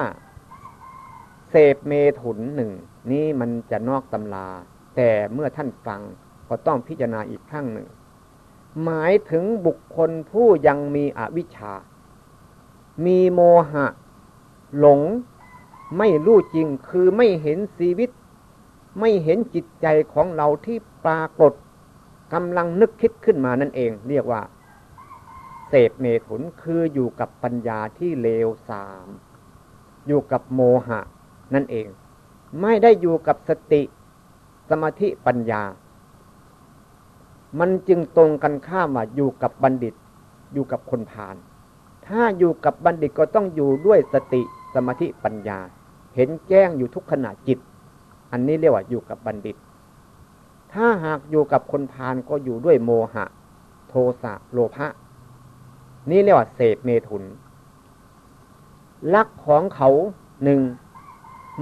เสพเมถุนหนึ่งนี้มันจะนอกตำราแต่เมื่อท่านฟังก็ต้องพิจารณาอีกครั้งหนึ่ง หมายถึงบุคคลผู้ยังมีอวิชชา มีโมหะ หลง ไม่รู้จริงคือไม่เห็นชีวิต ไม่เห็นจิตใจของเราที่ปรากฏ กำลังนึกคิดขึ้นมานั่นเอง เรียกว่า เสพเมถุนคืออยู่กับปัญญาที่เลวสาม อยู่กับโมหะ นั่นเอง ไม่ได้อยู่กับสติ สมาธิปัญญา มันจึงตรงกันข้ามว่าอยู่กับบัณฑิต อยู่กับคนพาลถ้าอยู่กับบัณฑิตก็ต้องอยู่ด้วยสติสมาธิปัญญา เห็นแจ้งอยู่ทุกขณะจิต อันนี้เรียกว่าอยู่กับบัณฑิต ถ้าหากอยู่กับคนพาลก็อยู่ด้วยโมหะ โทสะโลภะนี่เรียกว่าเสพเมถุน ลักของเขาหนึ่ง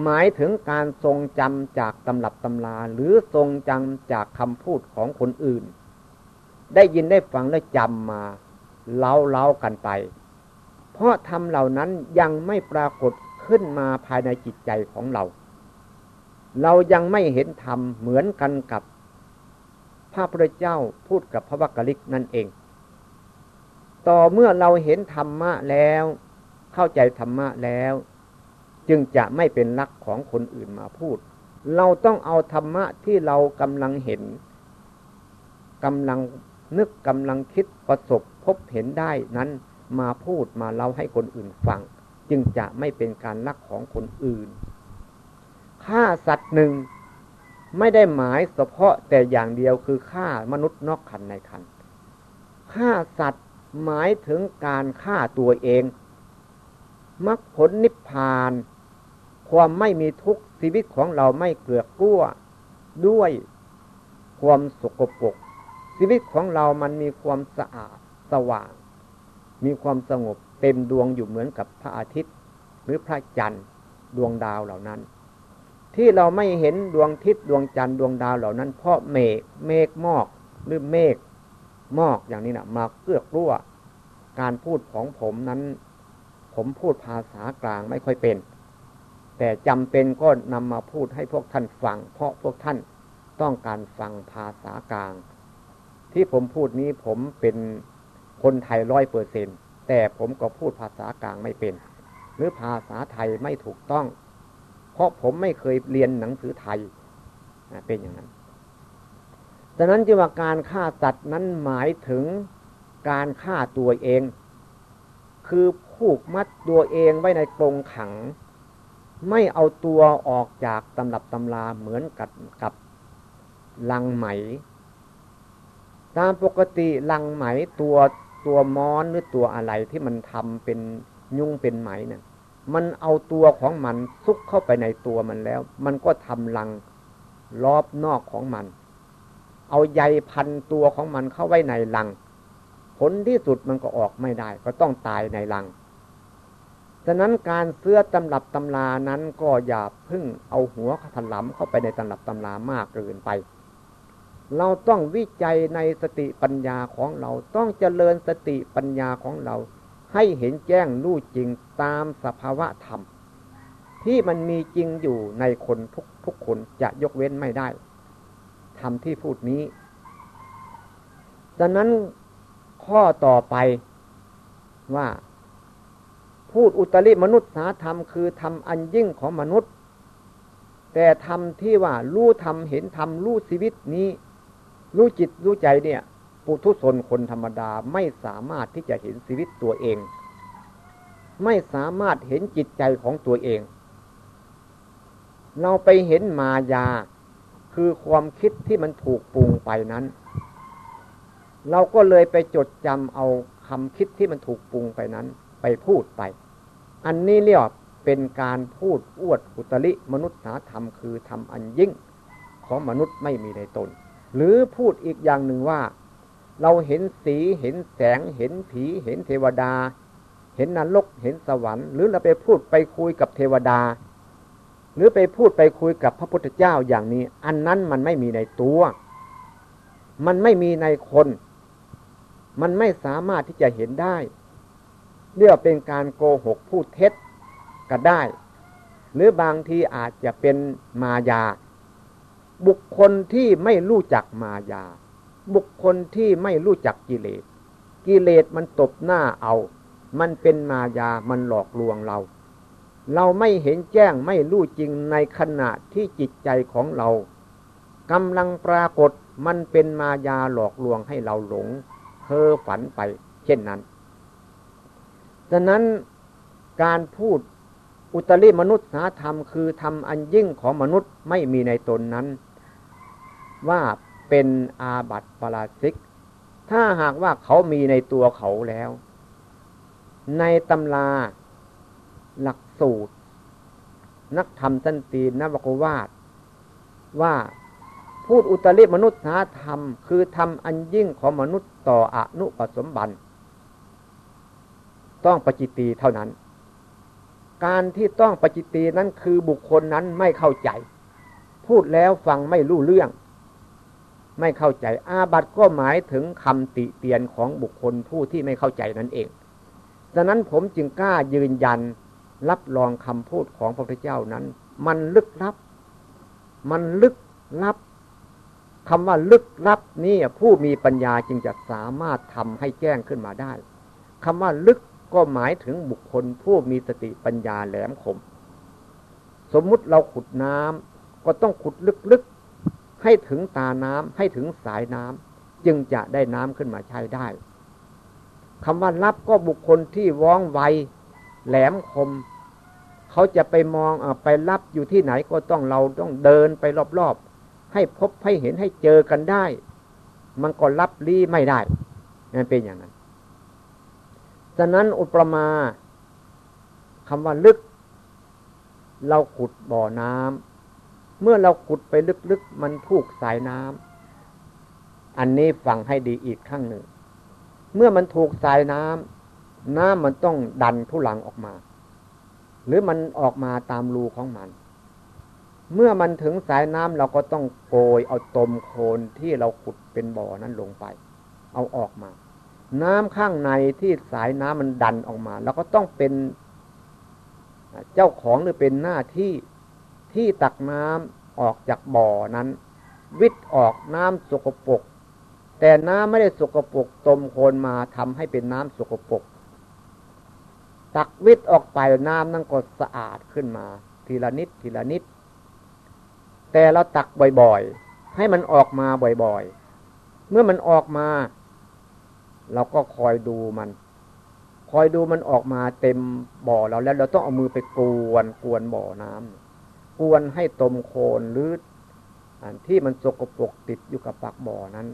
หมายถึงการทรงจำจากตำรับตำราหรือทรงจำจากคำพูดของคนอื่น ได้ยินได้ฟังได้จำมาเล่าเล่ากันไป เพราะทำเหล่านั้นยังไม่ปรากฏขึ้นมาภายในจิตใจของเรา เรายังไม่เห็นธรรมเหมือนกันกับ ระพุทธเจ้าพูดกับพระวักกลิกนั่นเอง ต่อเมื่อเราเห็นธรรมะแล้ว เข้าใจธรรมะแล้ว จึงจะไม่เป็นลักของคนอื่นมาพูด เราต้องเอาธรรมะที่เรากำลังเห็นกำลังนึกกำลังคิดประสบพบเห็นได้นั้นมาพูดมาเล่าให้คนอื่นฟัง จึงจะไม่เป็นการลักของคนอื่นฆ่าสัตว์หนึ่ง ไม่ได้หมายเฉพาะแต่อย่างเดียวคือฆ่ามนุษย์นอกคันในคันฆ่าสัตว์หมายถึงการฆ่าตัวเองมรรคผลนิพพาน ความไม่มีทุกข์ชีวิตของเราไม่เกลือกกลั้ว ด้วยความสกปรกชีวิตของเรามันมีความสะอาดสว่าง มีความสงบเต็มดวงอยู่เหมือนกับพระอาทิตย์ หรือพระจันทร์ดวงดาวเหล่านั้น ที่เราไม่เห็นดวงทิศดวงจันทร์ดวงดาวเหล่านั้น เพราะเมฆเมฆมอกหรือเมฆมอกอย่างนี้นะมาเกื้อกลั้วการพูดของผมนั้น ผมพูดภาษากลางไม่ค่อยเป็น แต่จำเป็นก็นำมาพูดให้พวกท่านฟัง เพราะพวกท่านต้องการฟังภาษากลาง ที่ผมพูดนี้ผมเป็นคนไทยร้อยเปอร์เซ็นแต่ผมก็พูดภาษากลางไม่เป็น หรือภาษาไทยไม่ถูกต้อง เพราะผมไม่เคยเรียนหนังสือไทยเป็นอย่างนั้นดังนั้นจึงว่าการฆ่าสัตว์นั้นหมายถึงการฆ่าตัวเอง คือผูกมัดตัวเองไว้ในกรงขัง ไม่เอาตัวออกจากตำรับตำราเหมือนกับกับลังไหม ตามปกติลังไหมตัวตัวม้อนหรือตัวอะไรที่มันทำเป็นยุ่งเป็นไหมเนี่ย มันเอาตัวของมันซุกเข้าไปในตัวมันแล้ว มันก็ทำลังรอบนอกของมัน เอาใยพันตัวของมันเข้าไว้ในลัง ผลที่สุดมันก็ออกไม่ได้ ก็ต้องตายในลัง ฉะนั้นการเสื้อตำรับตำรานั้นก็อย่าพึ่งเอาหัวถลำเข้าไปในตำรับตำรามากเกินไป เราต้องวิจัยในสติปัญญาของเราต้องเจริญสติปัญญาของเรา ให้เห็นแจ้งรู้จริงตามสภาวะธรรม ที่มันมีจริงอยู่ในคนทุกทุกคนจะยกเว้นไม่ได้ทำที่พูดนี้ดังนั้นข้อต่อไปว่า พูดอุตริมนุษยธรรมคือทำอันยิ่งของมนุษย์ แต่ทำที่ว่ารู้ทำเห็นทำรู้ชีวิตนี้ รู้จิตรู้ใจเนี่ย ปุถุชนคนธรรมดาไม่สามารถที่จะเห็นชีวิตตัวเอง ไม่สามารถเห็นจิตใจของตัวเอง เราไปเห็นมายา คือความคิดที่มันถูกปรุงไปนั้น เราก็เลยไปจดจำเอาคำคิดที่มันถูกปรุงไปนั้น ไปพูดไป อันนี้เรียกเป็นการพูดอวดอุตริมนุษยธรรมคือทำอันยิ่ง ของมนุษย์ไม่มีในตน หรือพูดอีกอย่างหนึ่งว่า เราเห็นสีเห็นแสงเห็นผีเห็นเทวดา เห็นนรกเห็นสวรรค์ หรือเราไปพูดไปคุยกับเทวดา หรือไปพูดไปคุยกับพระพุทธเจ้าอย่างนี้ อันนั้นมันไม่มีในตัว มันไม่มีในคน มันไม่สามารถที่จะเห็นได้เรียกเป็นการโกหกพูดเท็จก็ได้ หรือบางทีอาจจะเป็นมายา บุคคลที่ไม่รู้จักมายา บุคคลที่ไม่รู้จักกิเลส กิเลสมันตบหน้าเอา มันเป็นมายามันหลอกลวงเรา เราไม่เห็นแจ้งไม่รู้จริงในขณะที่จิตใจของเรากำลังปรากฏมันเป็นมายาหลอกลวงให้เราหลงเพ้อฝันไป เช่นนั้น ฉะนั้นการพูดอุตริมนุษยธรรมคือทำอันยิ่งของมนุษย์ไม่มีในตนนั้น ว่า เป็นอาบัติปราชิก ถ้าหากว่าเขามีในตัวเขาแล้ว ในตำราหลักสูตร นักธรรมสันตินวกวาดว่าพูดอุตริมนุษยธรรม คือทำอันยิ่งของมนุษย์ต่ออนุปสมบันต้องปจิตีเท่านั้น การที่ต้องปจิตีนั้นคือบุคคลนั้นไม่เข้าใจ พูดแล้วฟังไม่รู้เรื่อง ไม่เข้าใจ อาบัติก็หมายถึงคำติเตียนของบุคคลผู้ที่ไม่เข้าใจนั่นเองดังนั้นผมจึงกล้ายืนยันรับรองคำพูดของพระพุทธเจ้านั้น มันลึกลับ มันลึกลับคำว่าลึกลับนี่ผู้มีปัญญาจึงจะสามารถทำให้แจ้งขึ้นมาได้คำว่าลึกก็หมายถึงบุคคลผู้มีสติปัญญาแหลมคม สมมุติเราขุดน้ำก็ต้องขุดลึก ให้ถึงตาน้ำให้ถึงสายน้ำจึงจะได้น้ำขึ้นมาใช้ได้คำว่ารับก็บุคคลที่ว่องไวแหลมคม เขาจะไปมองอไปรับอยู่ที่ไหนก็ต้องเราต้องเดินไปรอบๆให้พบให้เห็นให้เจอกันได้ มันก็รับลี้ไม่ได้นั่นเป็นอย่างนั้นฉะนั้นอุปมาคำว่าลึก เราขุดบ่อน้ำ เมื่อเราขุดไปลึกๆ มันถูกสายน้ำอันนี้ฟังให้ดีอีกครั้งหนึ่ง เมื่อมันถูกสายน้ำน้ำมันต้องดันทุลังออกมา หรือมันออกมาตามรูของมัน เมื่อมันถึงสายน้ำเราก็ต้องโกยเอาตมโคนที่เราขุดเป็นบ่อนั้นลงไป เอาออกมา น้ำข้างในที่สายน้ำมันดันออกมาเราก็ต้องเป็นเจ้าของหรือเป็นหน้าที่ ที่ตักน้ำออกจากบ่อนั้น วิทออกน้ำสกปรกแต่น้ำไม่ได้สกปรกตมโคนมาทำให้เป็นน้ำสกปรกตักวิทออกไปน้ำนั่นก็สะอาดขึ้นมา ทีละนิดทีละนิด แต่เราตักบ่อยๆ ให้มันออกมาบ่อยๆ เมื่อมันออกมา เราก็คอยดูมันคอยดูมันออกมาเต็มบ่อเราแล้ว เราต้องเอามือไปกวนกวนบ่อน้ำ กวนให้ตมโคนหรือที่มันสกปรกติดอยู่กับปากบ่อนั้น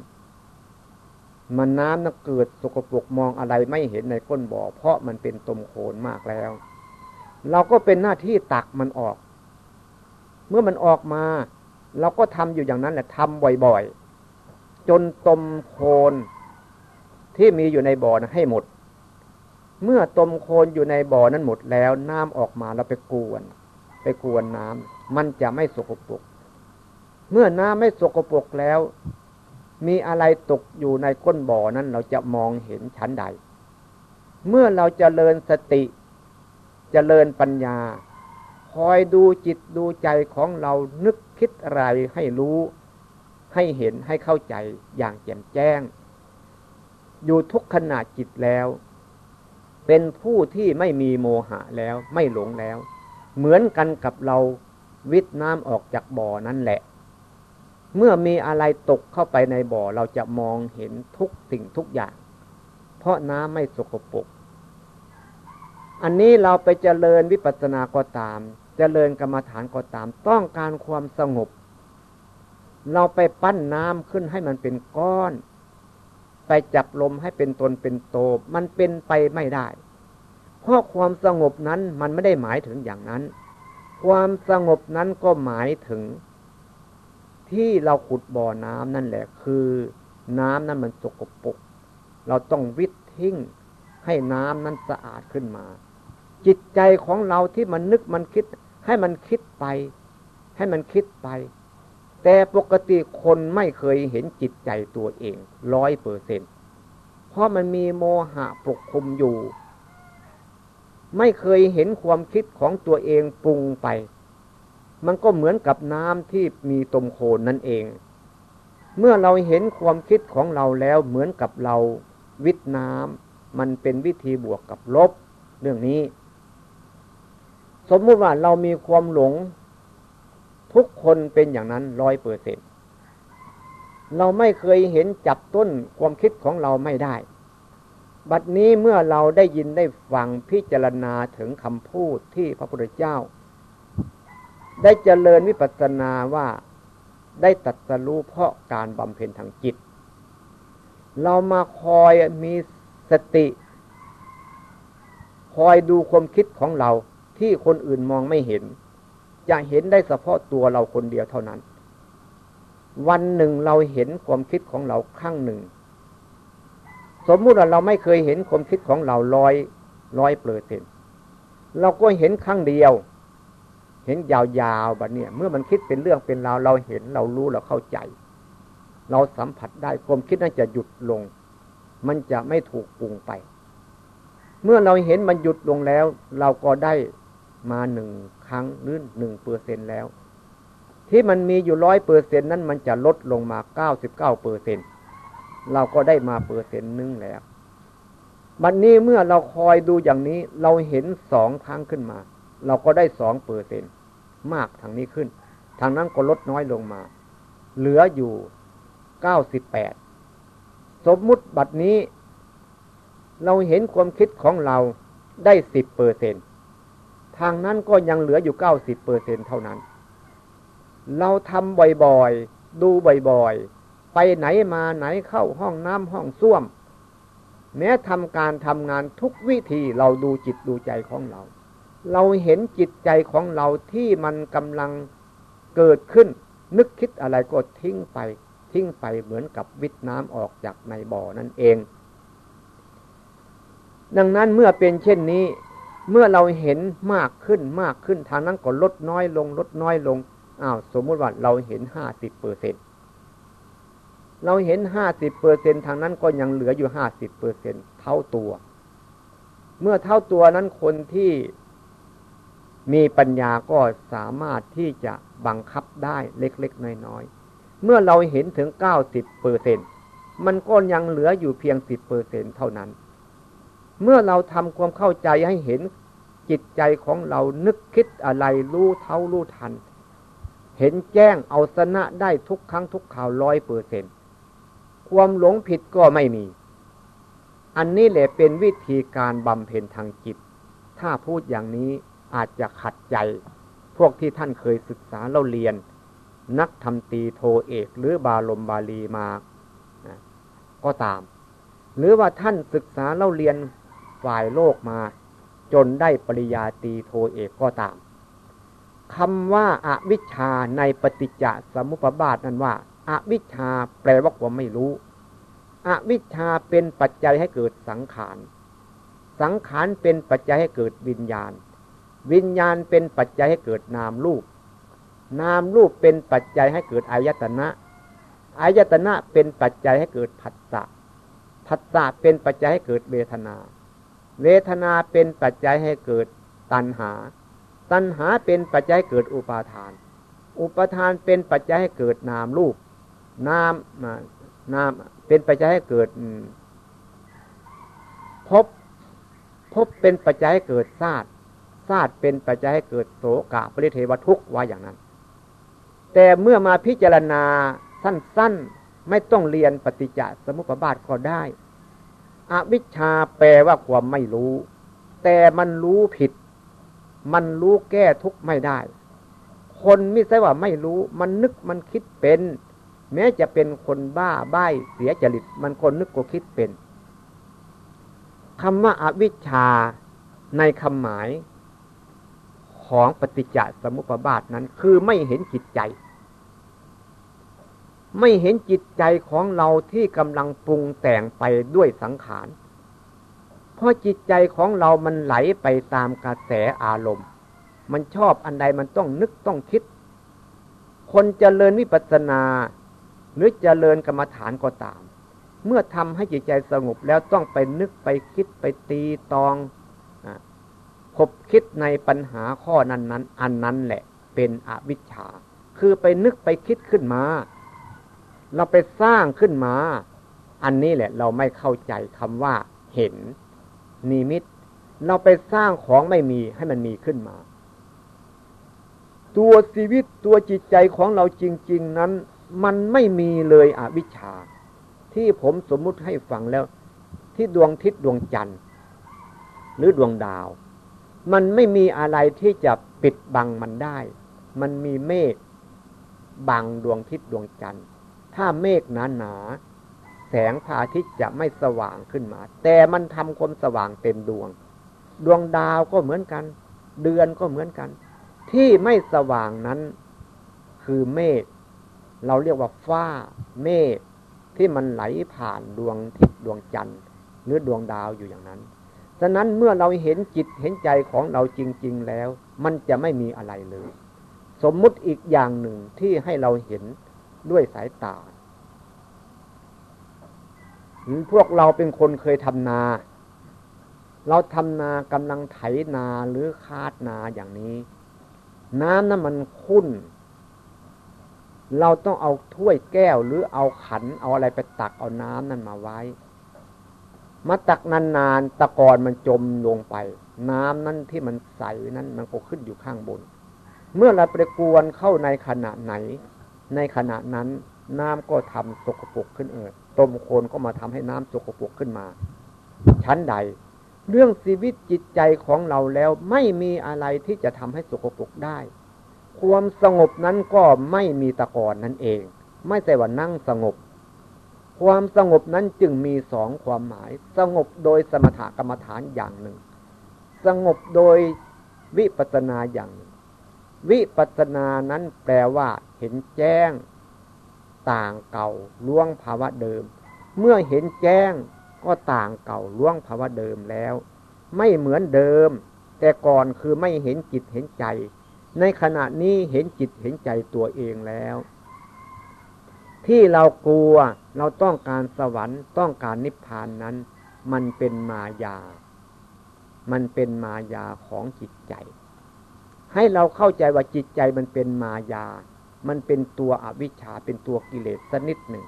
มันน้ำนะเกิดสกปรกมองอะไรไม่เห็นในก้นบ่อ เพราะมันเป็นตมโคนมากแล้ว เราก็เป็นหน้าที่ตักมันออก เมื่อมันออกมา เราก็ทำอยู่อย่างนั้นแหละทำบ่อยๆ จนตมโคนที่มีอยู่ในบ่อนะให้หมด เมื่อตมโคนอยู่ในบ่อนั้นหมดแล้วน้ำออกมาเราไปกวน ไปกวนน้ำมันจะไม่สกปรกเมื่อน้ำไม่สกปรกแล้ว มีอะไรตกอยู่ในก้นบ่อนั้นเราจะมองเห็นชั้นใด เมื่อเราจเจริญสติจเจริญปัญญา คอยดูจิตดูใจของเรานึกคิดอะไรให้รู้ ให้เห็นให้เข้าใจอย่างแจ่มแจ้ง อยู่ทุกขณะจิตแล้ว เป็นผู้ที่ไม่มีโมหะแล้วไม่หลงแล้ว เหมือนกันกับเราวิทน้ำออกจากบ่อนั่นแหละ เมื่อมีอะไรตกเข้าไปในบ่อเราจะมองเห็นทุกสิ่งทุกอย่าง เพราะน้ำไม่สกปรกอันนี้เราไปเจริญวิปัสสนาก็ตาม เจริญกรรมฐานก็ตาม ต้องการความสงบ เราไปปั้นน้ำขึ้นให้มันเป็นก้อน ไปจับลมให้เป็นตนเป็นโต มันเป็นไปไม่ได้ เพราะความสงบนั้นมันไม่ได้หมายถึงอย่างนั้น ความสงบนั้นก็หมายถึง ที่เราขุดบ่อน้ำนั่นแหละ คือน้ำนั้นมันสกปรกเราต้องวิททิ้งให้น้ำนั้นสะอาดขึ้นมา จิตใจของเราที่มันนึกมันคิด ให้มันคิดไป ให้มันคิดไป แต่ปกติคนไม่เคยเห็นจิตใจตัวเองร้อยเปอร์เซ็นเพราะมันมีโมหะปกคลุมอยู่ ไม่เคยเห็นความคิดของตัวเองปรุงไป มันก็เหมือนกับน้ำที่มีตมโคนนั่นเอง เมื่อเราเห็นความคิดของเราแล้วเหมือนกับเราวิทน้ำมันเป็นวิธีบวกกับลบเรื่องนี้ สมมุติว่าเรามีความหลง ทุกคนเป็นอย่างนั้นร้อยเปอร์เซ็นเราไม่เคยเห็นจับต้นความคิดของเราไม่ได้ บัดนี้เมื่อเราได้ยินได้ฟังพิจารณาถึงคำพูดที่พระพุทธเจ้า ได้เจริญวิปัสสนาว่าได้ตัดสรู้เพราะการบำเพ็ญทางจิต เรามาคอยมีสติ คอยดูความคิดของเราที่คนอื่นมองไม่เห็น จะเห็นได้เฉพาะตัวเราคนเดียวเท่านั้น วันหนึ่งเราเห็นความคิดของเราครั้งหนึ่ง สมมุติว่าเราไม่เคยเห็นความคิดของเราร้อยร้อยเปอร์เซ็นเราก็เห็นครั้งเดียว เห็นยาวๆแบบนี้เมื่อมันคิดเป็นเรื่องเป็นราวเราเห็นเรารู้เราเข้าใจ เราสัมผัสได้ความคิดนั้นจะหยุดลง มันจะไม่ถูกปรุงไป เมื่อเราเห็นมันหยุดลงแล้ว เราก็ได้มาหนึ่งครั้งหรือหนึ่งเปอร์เซ็นแล้ว ที่มันมีอยู่ร้อยเปอร์เซ็นนั้นมันจะลดลงมาเก้าสิบเก้าเปอร์เซ็น เราก็ได้มาเปอร์เซ็นต์นึงแล้วบัดนนี้เมื่อเราคอยดูอย่างนี้ เราเห็นสองครั้งขึ้นมา เราก็ได้สองเปอร์เซ็นมากทางนี้ขึ้น ทางนั้นก็ลดน้อยลงมา เหลืออยู่เก้าสิบแปดสมมุติบัดนี้ เราเห็นความคิดของเราได้สิบเปอร์เซ็นทางนั้นก็ยังเหลืออยู่เก้าสิบเปอร์เซ็นเท่านั้น เราทำบ่อยๆ ดูบ่อยๆ ไปไหนมาไหนเข้าห้องน้ำห้องส้วม แม้ทำการทำงานทุกวิธีเราดูจิตดูใจของเรา เราเห็นจิตใจของเราที่มันกำลังเกิดขึ้น นึกคิดอะไรก็ทิ้งไป ทิ้งไปเหมือนกับวิทน้ำออกจากในบ่อนั่นเอง ดังนั้นเมื่อเป็นเช่นนี้เมื่อเราเห็นมากขึ้นมากขึ้นทางนั้นก็ลดน้อยลง ลดน้อยลงอ้าวสมมติว่าเราเห็นห้าสิบเปอร์เซ็น เราเห็นห้าสิบเปอร์เซ็นทางนั้นก็ยังเหลืออยู่ห้าสิบเปอร์เซ็นเท่าตัว เมื่อเท่าตัวนั้นคนที่มีปัญญาก็สามารถที่จะบังคับได้เล็กๆน้อยๆ เมื่อเราเห็นถึงเก้าสิบเปอร์เซ็นมันก็ยังเหลืออยู่เพียงสิบเปอร์เซ็นเท่านั้น เมื่อเราทำความเข้าใจให้เห็นจิตใจของเรานึกคิดอะไรรู้เท่ารู้ทัน เห็นแจ้งเอาชนะได้ทุกครั้งทุกข่าวร้อยเปอร์เซ็นต์ ความหลงผิดก็ไม่มี อันนี้แหละเป็นวิธีการบำเพ็ญทางจิต ถ้าพูดอย่างนี้อาจจะขัดใจ พวกที่ท่านเคยศึกษาเราเรียน นักทำตีโทเอกหรือบาลมบาลีมาก็ตาม หรือว่าท่านศึกษาเล่าเรียนฝ่ายโลกมา จนได้ปริญญาตีโทเอกก็ตามคำว่าอาวิชชาในปฏิจจสมุปบาทนั้นว่า อวิชชาแปลว่าความไม่รู้ อวิชชาเป็นปัจจัยให้เกิดสังขาร สังขารเป็นปัจจัยให้เกิดวิญญาณ วิญญาณเป็นปัจจัยให้เกิดนามรูป นามรูปเป็นปัจจัยให้เกิดอายตนะอายตนะเป็นปัจจัยให้เกิดผัสสะ ผัสสะเป็นปัจจัยให้เกิดเวทนา เวทนาเป็นปัจจัยให้เกิดตัณหา ตัณหาเป็นปัจจัยให้เกิดอุปาทาน อุปาทานเป็นปัจจัยให้เกิดนามรูป นามนามเป็นปัจจัยให้เกิดพบพบเป็นปัจจัยให้เกิดซาตซาตเป็นปัจจัยให้เกิดโสกะปริเทวทุกข์ว่าอย่างนั้น แต่เมื่อมาพิจารณาสั้นๆ ไม่ต้องเรียนปฏิจจสมุปบาทก็ได้ อวิชชาแปลว่าความไม่รู้ แต่มันรู้ผิด มันรู้แก้ทุกข์ไม่ได้ คนไม่ใช่ว่าไม่รู้ มันนึกมันคิดเป็น แม้จะเป็นคนบ้าใบ้เสียจริต มันคนนึกก็คิดเป็นคำว่าอาวิชชาในคำหมายของปฏิจจสมุปบาทนั้น คือไม่เห็นจิตใจ ไม่เห็นจิตใจของเราที่กำลังปรุงแต่งไปด้วยสังขาร เพราะจิตใจของเรามันไหลไปตามกระแสอารมณ์ มันชอบอันใดมันต้องนึกต้องคิด คนจเจริญวิปัสสนา หรือจเจริญกรรมฐานก็ตาม เมื่อทำให้จิตใจสงบแล้วต้องไปนึกไปคิดไปตีตองคบคิดในปัญหาข้อนั้นนั้นอันนั้นแหละ เป็นอวิชชา คือไปนึกไปคิดขึ้นมา เราไปสร้างขึ้นมา อันนี้แหละ เราไม่เข้าใจคำว่าเห็น นิมิต เราไปสร้างของไม่มีให้มันมีขึ้นมา ตัวชีวิตตัวจิตใจของเราจริง ๆ นั้น มันไม่มีเลยอวิชชา ที่ผมสมมุติให้ฟังแล้ว ที่ดวงทิศดวงจันทร์ หรือดวงดาว มันไม่มีอะไรที่จะปิดบังมันได้ มันมีเมฆบังดวงทิศดวงจันทร์ ถ้าเมฆหนาหนาแสงพระอาทิตย์จะไม่สว่างขึ้นมา แต่มันทำความสว่างเต็มดวง ดวงดาวก็เหมือนกัน เดือนก็เหมือนกัน ที่ไม่สว่างนั้นคือเมฆ เราเรียกว่าฟ้าเมฆที่มันไหลผ่านดวงทิศดวงจันทร์ หรือดวงดาวอยู่อย่างนั้น ฉะนั้นเมื่อเราเห็นจิตเห็นใจของเราจริง ๆ แล้ว มันจะไม่มีอะไรเลย สมมุติอีกอย่างหนึ่งที่ให้เราเห็นด้วยสายตา พวกเราเป็นคนเคยทำนา เราทำนากำลังไถนาหรือคาดนาอย่างนี้ น้ำนั้นมันขุ่น เราต้องเอาถ้วยแก้วหรือเอาขันเอาอะไรไปตักเอาน้ำนั้นมาไว้ มาตักนานๆตะกอนมันจมลงไป น้ำนั้นที่มันใสนั้นมันก็ขึ้นอยู่ข้างบน เมื่อเราไปกวนเข้าในขณะไหน ในขณะนั้นน้ำก็ทำสกปรกขึ้นเออต้มโคนก็มาทำให้น้ำสกปรกขึ้นมา ชั้นใด เรื่องชีวิตจิตใจของเราแล้วไม่มีอะไรที่จะทำให้สกปรกได้ ความสงบนั้นก็ไม่มีตะกอนนั่นเอง ไม่ใช่ว่านั่งสงบ ความสงบนั้นจึงมีสองความหมาย สงบโดยสมถกรรมฐานอย่างหนึ่ง สงบโดยวิปัสนาอย่างหนึ่ง วิปัสนานั้นแปลว่า เห็นแจ้ง ต่างเก่าล่วงภาวะเดิม เมื่อเห็นแจ้งก็ต่างเก่าล่วงภาวะเดิมแล้ว ไม่เหมือนเดิม แต่ก่อนคือไม่เห็นจิตเห็นใจ ในขณะนี้เห็นจิตเห็นใจตัวเองแล้ว ที่เรากลัวเราต้องการสวรรค์ต้องการนิพพานนั้น มันเป็นมายา มันเป็นมายาของจิตใจ ให้เราเข้าใจว่าจิตใจมันเป็นมายา มันเป็นตัวอวิชชาเป็นตัวกิเลสสนิดหนึ่ง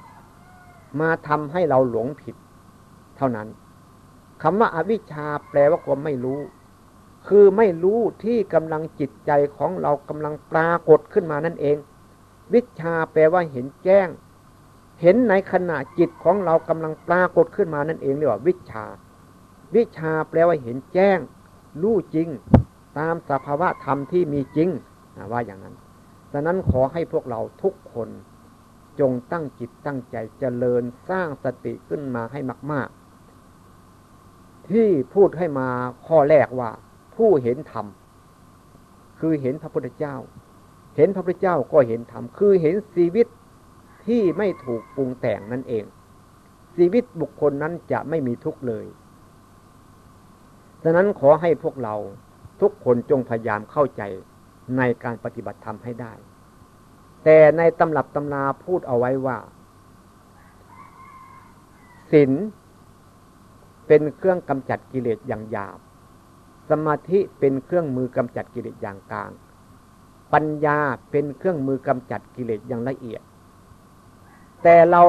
มาทำให้เราหลงผิด เท่านั้นคำว่าอาวิชชาแปลว่าความไม่รู้ คือไม่รู้ที่กำลังจิตใจของเรากำลังปรากฏขึ้นมานั่นเอง วิชาแปลว่าเห็นแจ้ง เห็นในขณะจิตของเรากำลังปรากฏขึ้นมานั่นเองเรียกว่า วิชา วิชาแปลว่าเห็นแจ้ง รู้จริง ตามสภาวะธรรมที่มีจริงว่าอย่างนั้นดังนั้นขอให้พวกเราทุกคนจงตั้งจิตตั้งใจเจริญสร้างสติขึ้นมาให้มาก ๆ ที่พูดให้มาข้อแรกว่า ผู้เห็นธรรมคือเห็นพระพุทธเจ้า เห็นพระพุทธเจ้าก็เห็นธรรมคือเห็นชีวิตที่ไม่ถูกปรุงแต่งนั่นเอง ชีวิตบุคคลนั้นจะไม่มีทุกข์เลยดังนั้นขอให้พวกเราทุกคนจงพยายามเข้าใจในการปฏิบัติธรรมให้ได้ แต่ในตำรับตำนาพูดเอาไว้ว่าศีลเป็นเครื่องกำจัดกิเลสอย่างหยาบ สมาธิเป็นเครื่องมือกำจัดกิเลสอย่างกลาง ปัญญาเป็นเครื่องมือกำจัดกิเลสอย่างละเอียด แต่เรา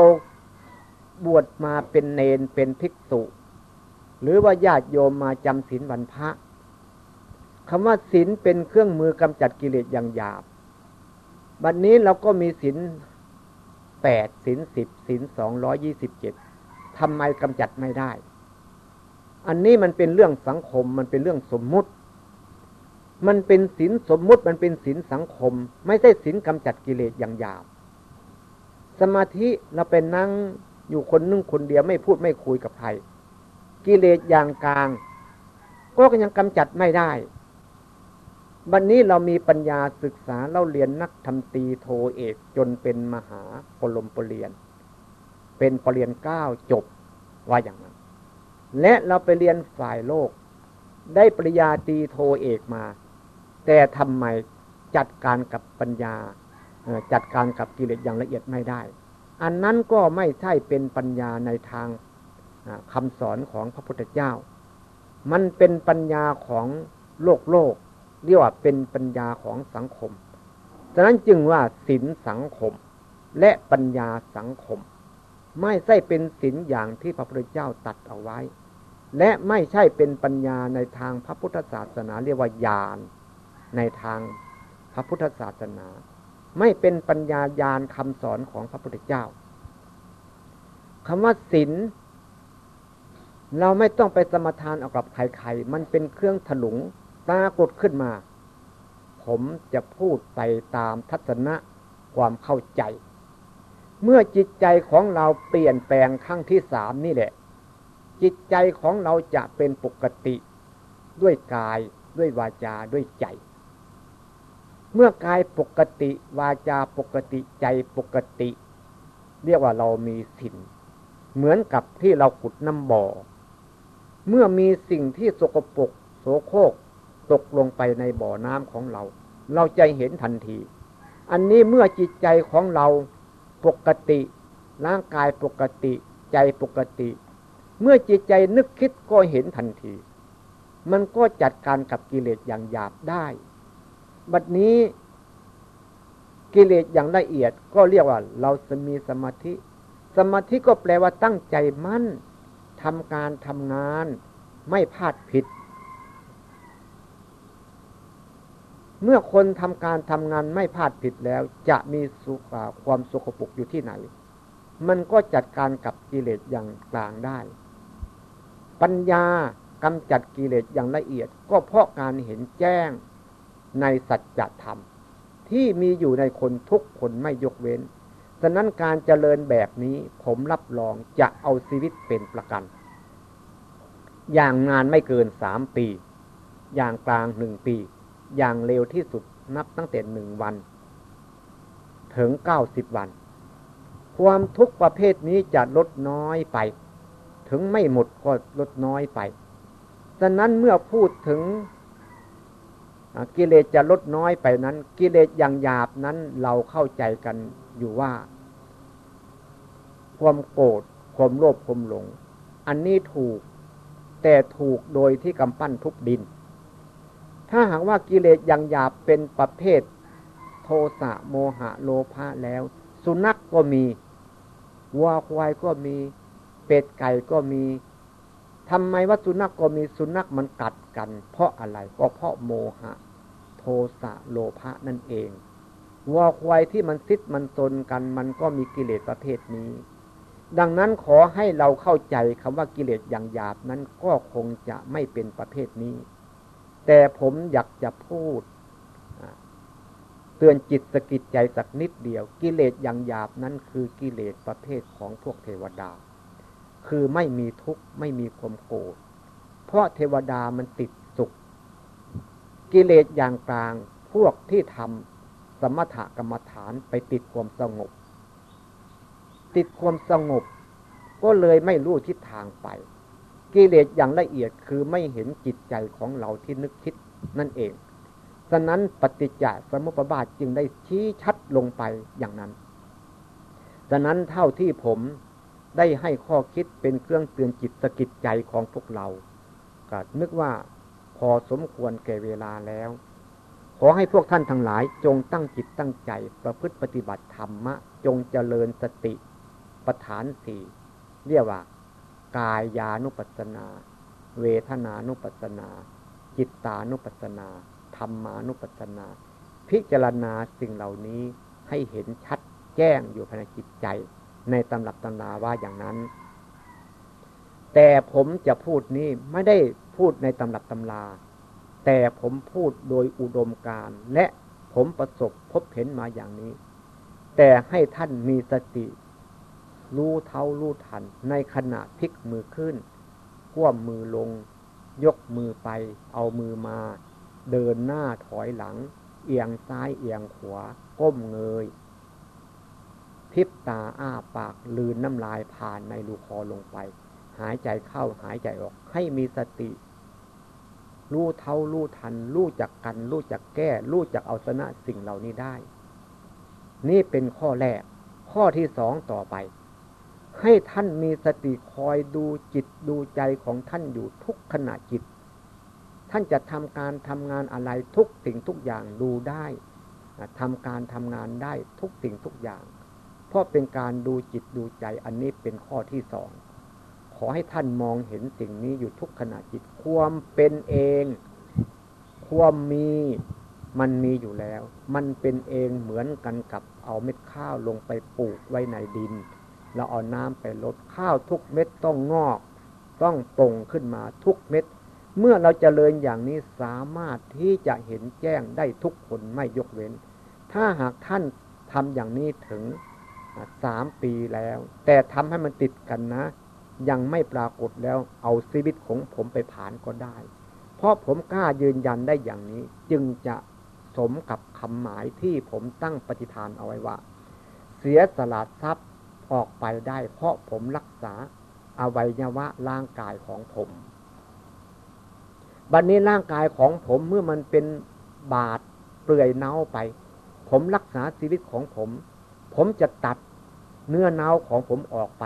บวชมาเป็นเนนเป็นภิกษุ หรือว่าญาติโยมมาจำศีลวันพระคำว่าศีลเป็นเครื่องมือกำจัดกิเลสอย่างหยาบ บัดนนี้เราก็มีศีลแปดศีลสิบศีลสองร้อยี่สิบเจ็ดทำไมกำจัดไม่ได้ อันนี้มันเป็นเรื่องสังคมมันเป็นเรื่องสมมุติ มันเป็นศีลสมมุติมันเป็นศีลสังคม ไม่ใช่ศีลกำจัดกิเลสอย่างหยาบ สมาธิเราเป็นนั่งอยู่คนนึงคนเดียวไม่พูดไม่คุยกับใครกิเลสอย่างกลาง ก็ยังกำจัดไม่ได้วันนี้เรามีปัญญาศึกษาเราเรียนนักทำตีโทเอกจนเป็นมหาปรมปรเรียน เป็นปรริญญาเก้าจบว่าอย่างนั้น และเราไปเรียนฝ่ายโลก ได้ปริญญาตีโทเอกมา แต่ทำไมจัดการกับปัญญาจัดการกับกิเลสอย่างละเอียดไม่ได้ อันนั้นก็ไม่ใช่เป็นปัญญาในทางคำสอนของพระพุทธเจ้า มันเป็นปัญญาของโลกโลก เรียกว่าเป็นปัญญาของสังคม ฉะนั้นจึงว่าศีลสังคมและปัญญาสังคม ไม่ใช่เป็นศีลอย่างที่พระพุทธเจ้าตัดเอาไว้ และไม่ใช่เป็นปัญญาในทางพระพุทธศาสนา เรียกว่าญาณในทางพระพุทธศาสนา ไม่เป็นปัญญาญาณคำสอนของพระพุทธเจ้าคำว่าศีลเราไม่ต้องไปสมทานเอากับใครๆมันเป็นเครื่องถลุงปรากฏขึ้นมา ผมจะพูดไปตามทัศนะความเข้าใจ เมื่อจิตใจของเราเปลี่ยนแปลงครั้งที่สามนี่แหละ จิตใจของเราจะเป็นปกติด้วยกายด้วยวาจาด้วยใจ เมื่อกายปกติวาจาปกติใจปกติ เรียกว่าเรามีสินเหมือนกับที่เราขุดน้ำบ่อ เมื่อมีสิ่งที่สกปรกโสโครกตกลงไปในบ่อน้ำของเรา เราจะเห็นทันที อันนี้เมื่อจิตใจของเราปกติ ร่างกายปกติ ใจปกติ เมื่อจิตใจนึกคิดก็เห็นทันที มันก็จัดการกับกิเลสอย่างหยาบได้ บัดนี้กิเลสอย่างละเอียดก็เรียกว่า เราจะมีสมาธิ สมาธิก็แปลว่าตั้งใจมั่นทำการทำงานไม่พลาดผิด เมื่อคนทำการทำงานไม่พลาดผิดแล้ว จะมีสุขความสุขปุกอยู่ที่ไหน มันก็จัดการกับกิเลสอย่างกลางได้ ปัญญากำจัดกิเลสอย่างละเอียด ก็เพราะการเห็นแจ้งในสัจธรรม ที่มีอยู่ในคนทุกคนไม่ยกเว้น ฉะนั้นการเจริญแบบนี้ผมรับรองจะเอาชีวิตเป็นประกัน อย่างงานไม่เกินสามปี อย่างกลางหนึ่งปี อย่างเร็วที่สุดนับตั้งแต่หนึ่งวัน ถึงเก้าสิบวัน ความทุกข์ประเภทนี้จะลดน้อยไป ถึงไม่หมดก็ลดน้อยไปฉะนั้นเมื่อพูดถึงกิเลสจะลดน้อยไปนั้น กิเลสอย่างหยาบนั้นเราเข้าใจกันอยู่ว่า ความโกรธความโลภความหลง อันนี้ถูก แต่ถูกโดยที่กำปั้นทุบดิน ถ้าหากว่ากิเลสอย่างหยาบเป็นประเภท โทสะโมหะโลภะแล้ว สุนัขกก็มีวัวควายก็มี เป็ดไก่ก็มีทำไมว่าสุนัขกก็มีสุนัขมันกัดกัน เพราะอะไรก็เพราะโมหะ โทสะโลภะนั่นเองวัวควายที่มันซิดมันตนกัน มันก็มีกิเลสประเภทนี้ ดังนั้นขอให้เราเข้าใจคำว่ากิเลสอย่างหยาบนั้นก็คงจะไม่เป็นประเภทนี้ แต่ผมอยากจะพูด เตือนจิตสกิดใจสักนิดเดียว กิเลสอย่างหยาบนั้นคือกิเลสประเภทของพวกเทวดา คือไม่มีทุกข์ไม่มีความโกรธเพราะเทวดามันติดสุข กิเลสอย่างกลางพวกที่ทำสมถกรรมฐานไปติดความสงบ ติดความสงบ ก็เลยไม่รู้ทิศทางไป กิเลสอย่างละเอียดคือไม่เห็นจิตใจของเราที่นึกคิดนั่นเองฉะนั้นปฏิจจสมุปบาทจึงได้ชี้ชัดลงไปอย่างนั้น ฉะนั้นเท่าที่ผม ได้ให้ข้อคิดเป็นเครื่องเตือนจิตสกิดใจของพวกเราก็นึกว่าพอสมควรแก่เวลาแล้ว ขอให้พวกท่านทั้งหลาย จงตั้งจิตตั้งใจ ประพฤติปฏิบัติธรรมะ จงเจริญสติประฐานสี่เรียกว่า กายานุปัสนา เวทนานุปัสนา จิตตานุปัสนาธรรมานุปัสนา พิจารณาสิ่งเหล่านี้ให้เห็นชัดแจ้งอยู่ภายในจิตใจ ในตำรับตำนาว่าอย่างนั้น แต่ผมจะพูดนี้ไม่ได้พูดในตำรับตำลา แต่ผมพูดโดยอุดมการและผมประสบพบเห็นมาอย่างนี้ แต่ให้ท่านมีสติ รู้เท้ารู้ทันในขณะพลิกมือขึ้นคว่ำมือลง ยกมือไป เอามือมา เดินหน้าถอยหลัง เอียงซ้ายเอียงขวา ก้มเงย พิบตาอ้าปากลืนน้ำลายผ่านในลูคอลงไป หายใจเข้าหายใจออก ให้มีสติรู้เท่ารู้ทัน รู้จักกันรู้จักแก้ รู้จักเอาชนะสิ่งเหล่านี้ได้ นี่เป็นข้อแรก ข้อที่สองต่อไป ให้ท่านมีสติคอยดูจิตดูใจของท่านอยู่ทุกขณะจิต ท่านจะทำการทำงานอะไรทุกสิ่งทุกอย่างดูได้ทำการทำงานได้ทุกสิ่งทุกอย่าง เพราะเป็นการดูจิตดูใจอันนี้เป็นข้อที่สอง ขอให้ท่านมองเห็นสิ่งนี้อยู่ทุกขณะจิต ความเป็นเอง ความมีมันมีอยู่แล้ว มันเป็นเองเหมือนกันกับเอาเม็ดข้าวลงไปปลูกไว้ในดิน เราเอาน้ำไปลดข้าวทุกเม็ดต้องงอก ต้องปงขึ้นมาทุกเม็ด เมื่อเราจเจริญอย่างนี้สามารถที่จะเห็นแจ้งได้ทุกคนไม่ยกเว้น ถ้าหากท่านทำอย่างนี้ถึง สามปีแล้ว แต่ทำให้มันติดกันนะ ยังไม่ปรากฏแล้วเอาชีวิตของผมไปผ่านก็ได้ เพราะผมกล้ายืนยันได้อย่างนี้ จึงจะสมกับคำหมายที่ผมตั้งปฏิฐานเอาไว้ว่า เสียสละทรัพย์ออกไปได้ เพราะผมรักษาอวัยวะร่างกายของผมบัดนนี้ร่างกายของผมเมื่อมันเป็นบาดเปลื่อยเน่าไป ผมรักษาชีวิตของผม ผมจะตัดเนื้อเน่าของผมออกไป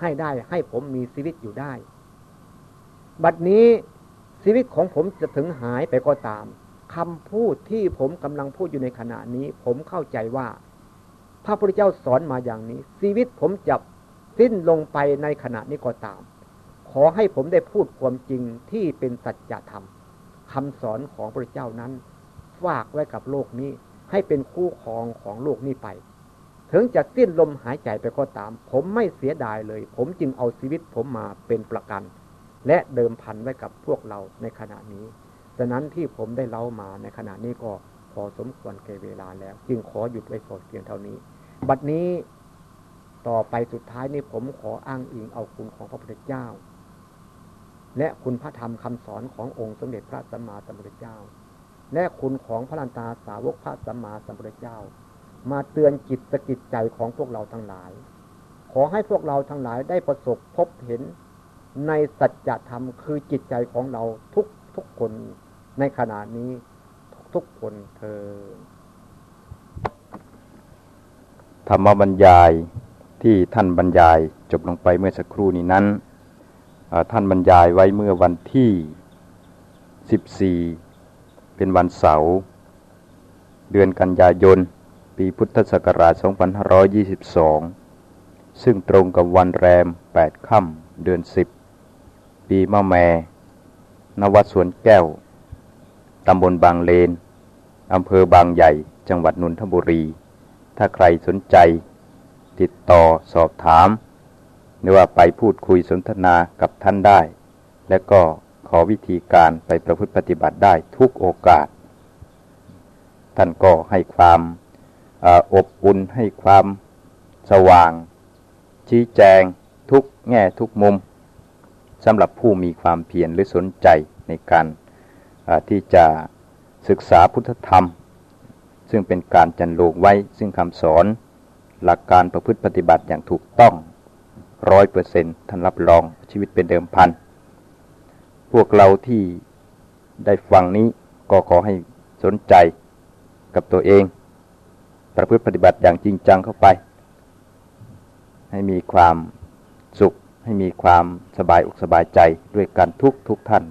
ให้ได้ให้ผมมีชีวิตอยู่ได้ บัดนี้ชีวิตของผมจะถึงหายไปก็ตามคำพูดที่ผมกำลังพูดอยู่ในขณะนี้ ผมเข้าใจว่า พระพุทธเจ้าสอนมาอย่างนี้ ชีวิตผมจะสิ้นลงไปในขณะนี้ก็ตาม ขอให้ผมได้พูดความจริงที่เป็นสัจธรรมคำสอนของพระเจ้านั้น ฝากไว้กับโลกนี้ ให้เป็นคู่ครองของโลกนี้ไป ถึงจะสิ้นลมหายใจไปก็ตาม ผมไม่เสียดายเลย ผมจึงเอาชีวิตผมมาเป็นประกัน และเดิมพันไว้กับพวกเราในขณะนี้ฉะนั้นที่ผมได้เล่ามาในขณะนี้ก็พอสมควรแก่เวลาแล้ว จึงขอหยุดไว้พอเพียงเท่านี้ บัดนี้ต่อไปสุดท้ายนี้ผมขออ้างอิงเอาคุณของพระพุทธเจ้า และคุณพระธรรมคำสอนขององค์สมเด็จพระสัมมาสัมพุทธเจ้า และคุณของพระลันตาสาวกพระสัมมาสัมพุทธเจ้า มาเตือนจิตสกิจใจของพวกเราทั้งหลาย ขอให้พวกเราทั้งหลายได้ประสบพบเห็นในสัจธรรมคือจิตใจของเราทุกทุกคนในขณะนี้ทุกทุกคนเธอ ธรรมบรรยายที่ท่านบรรยายจบลงไปเมื่อสักครู่นี้นั้น ท่านบรรยายไว้เมื่อวันที่ 14 เป็นวันเสาร์เดือนกันยายน ปีพุทธศักราช 2522 ซึ่งตรงกับวันแรม 8 ค่ำ เดือน 10 ปีมะแม นวัดสวนแก้ว ตำบลบางเลน อำเภอบางใหญ่ จังหวัดนนทบุรี ถ้าใครสนใจ ติดต่อสอบถาม หรือว่าไปพูดคุยสนทนากับท่านได้ และก็ขอวิธีการไปประพฤติปฏิบัติได้ทุกโอกาส ท่านก็ให้ความ อบอุ่นให้ความสว่าง ชี้แจงทุกแง่ทุกมุมสำหรับผู้มีความเพียรหรือสนใจในการที่จะศึกษาพุทธธรรม ซึ่งเป็นการจันโลกไว้ ซึ่งคำสอน หลักการประพฤติปฏิบัติอย่างถูกต้องร้อยเปอร์เซ็นท่านรับรองชีวิตเป็นเดิมพัน พวกเราที่ได้ฟังนี้ก็ขอให้สนใจกับตัวเอง ประพฤติปฏิบัติอย่างจริงจังเข้าไป ให้มีความสุข ให้มีความสบายอกสบายใจด้วยกันทุกทุกท่าน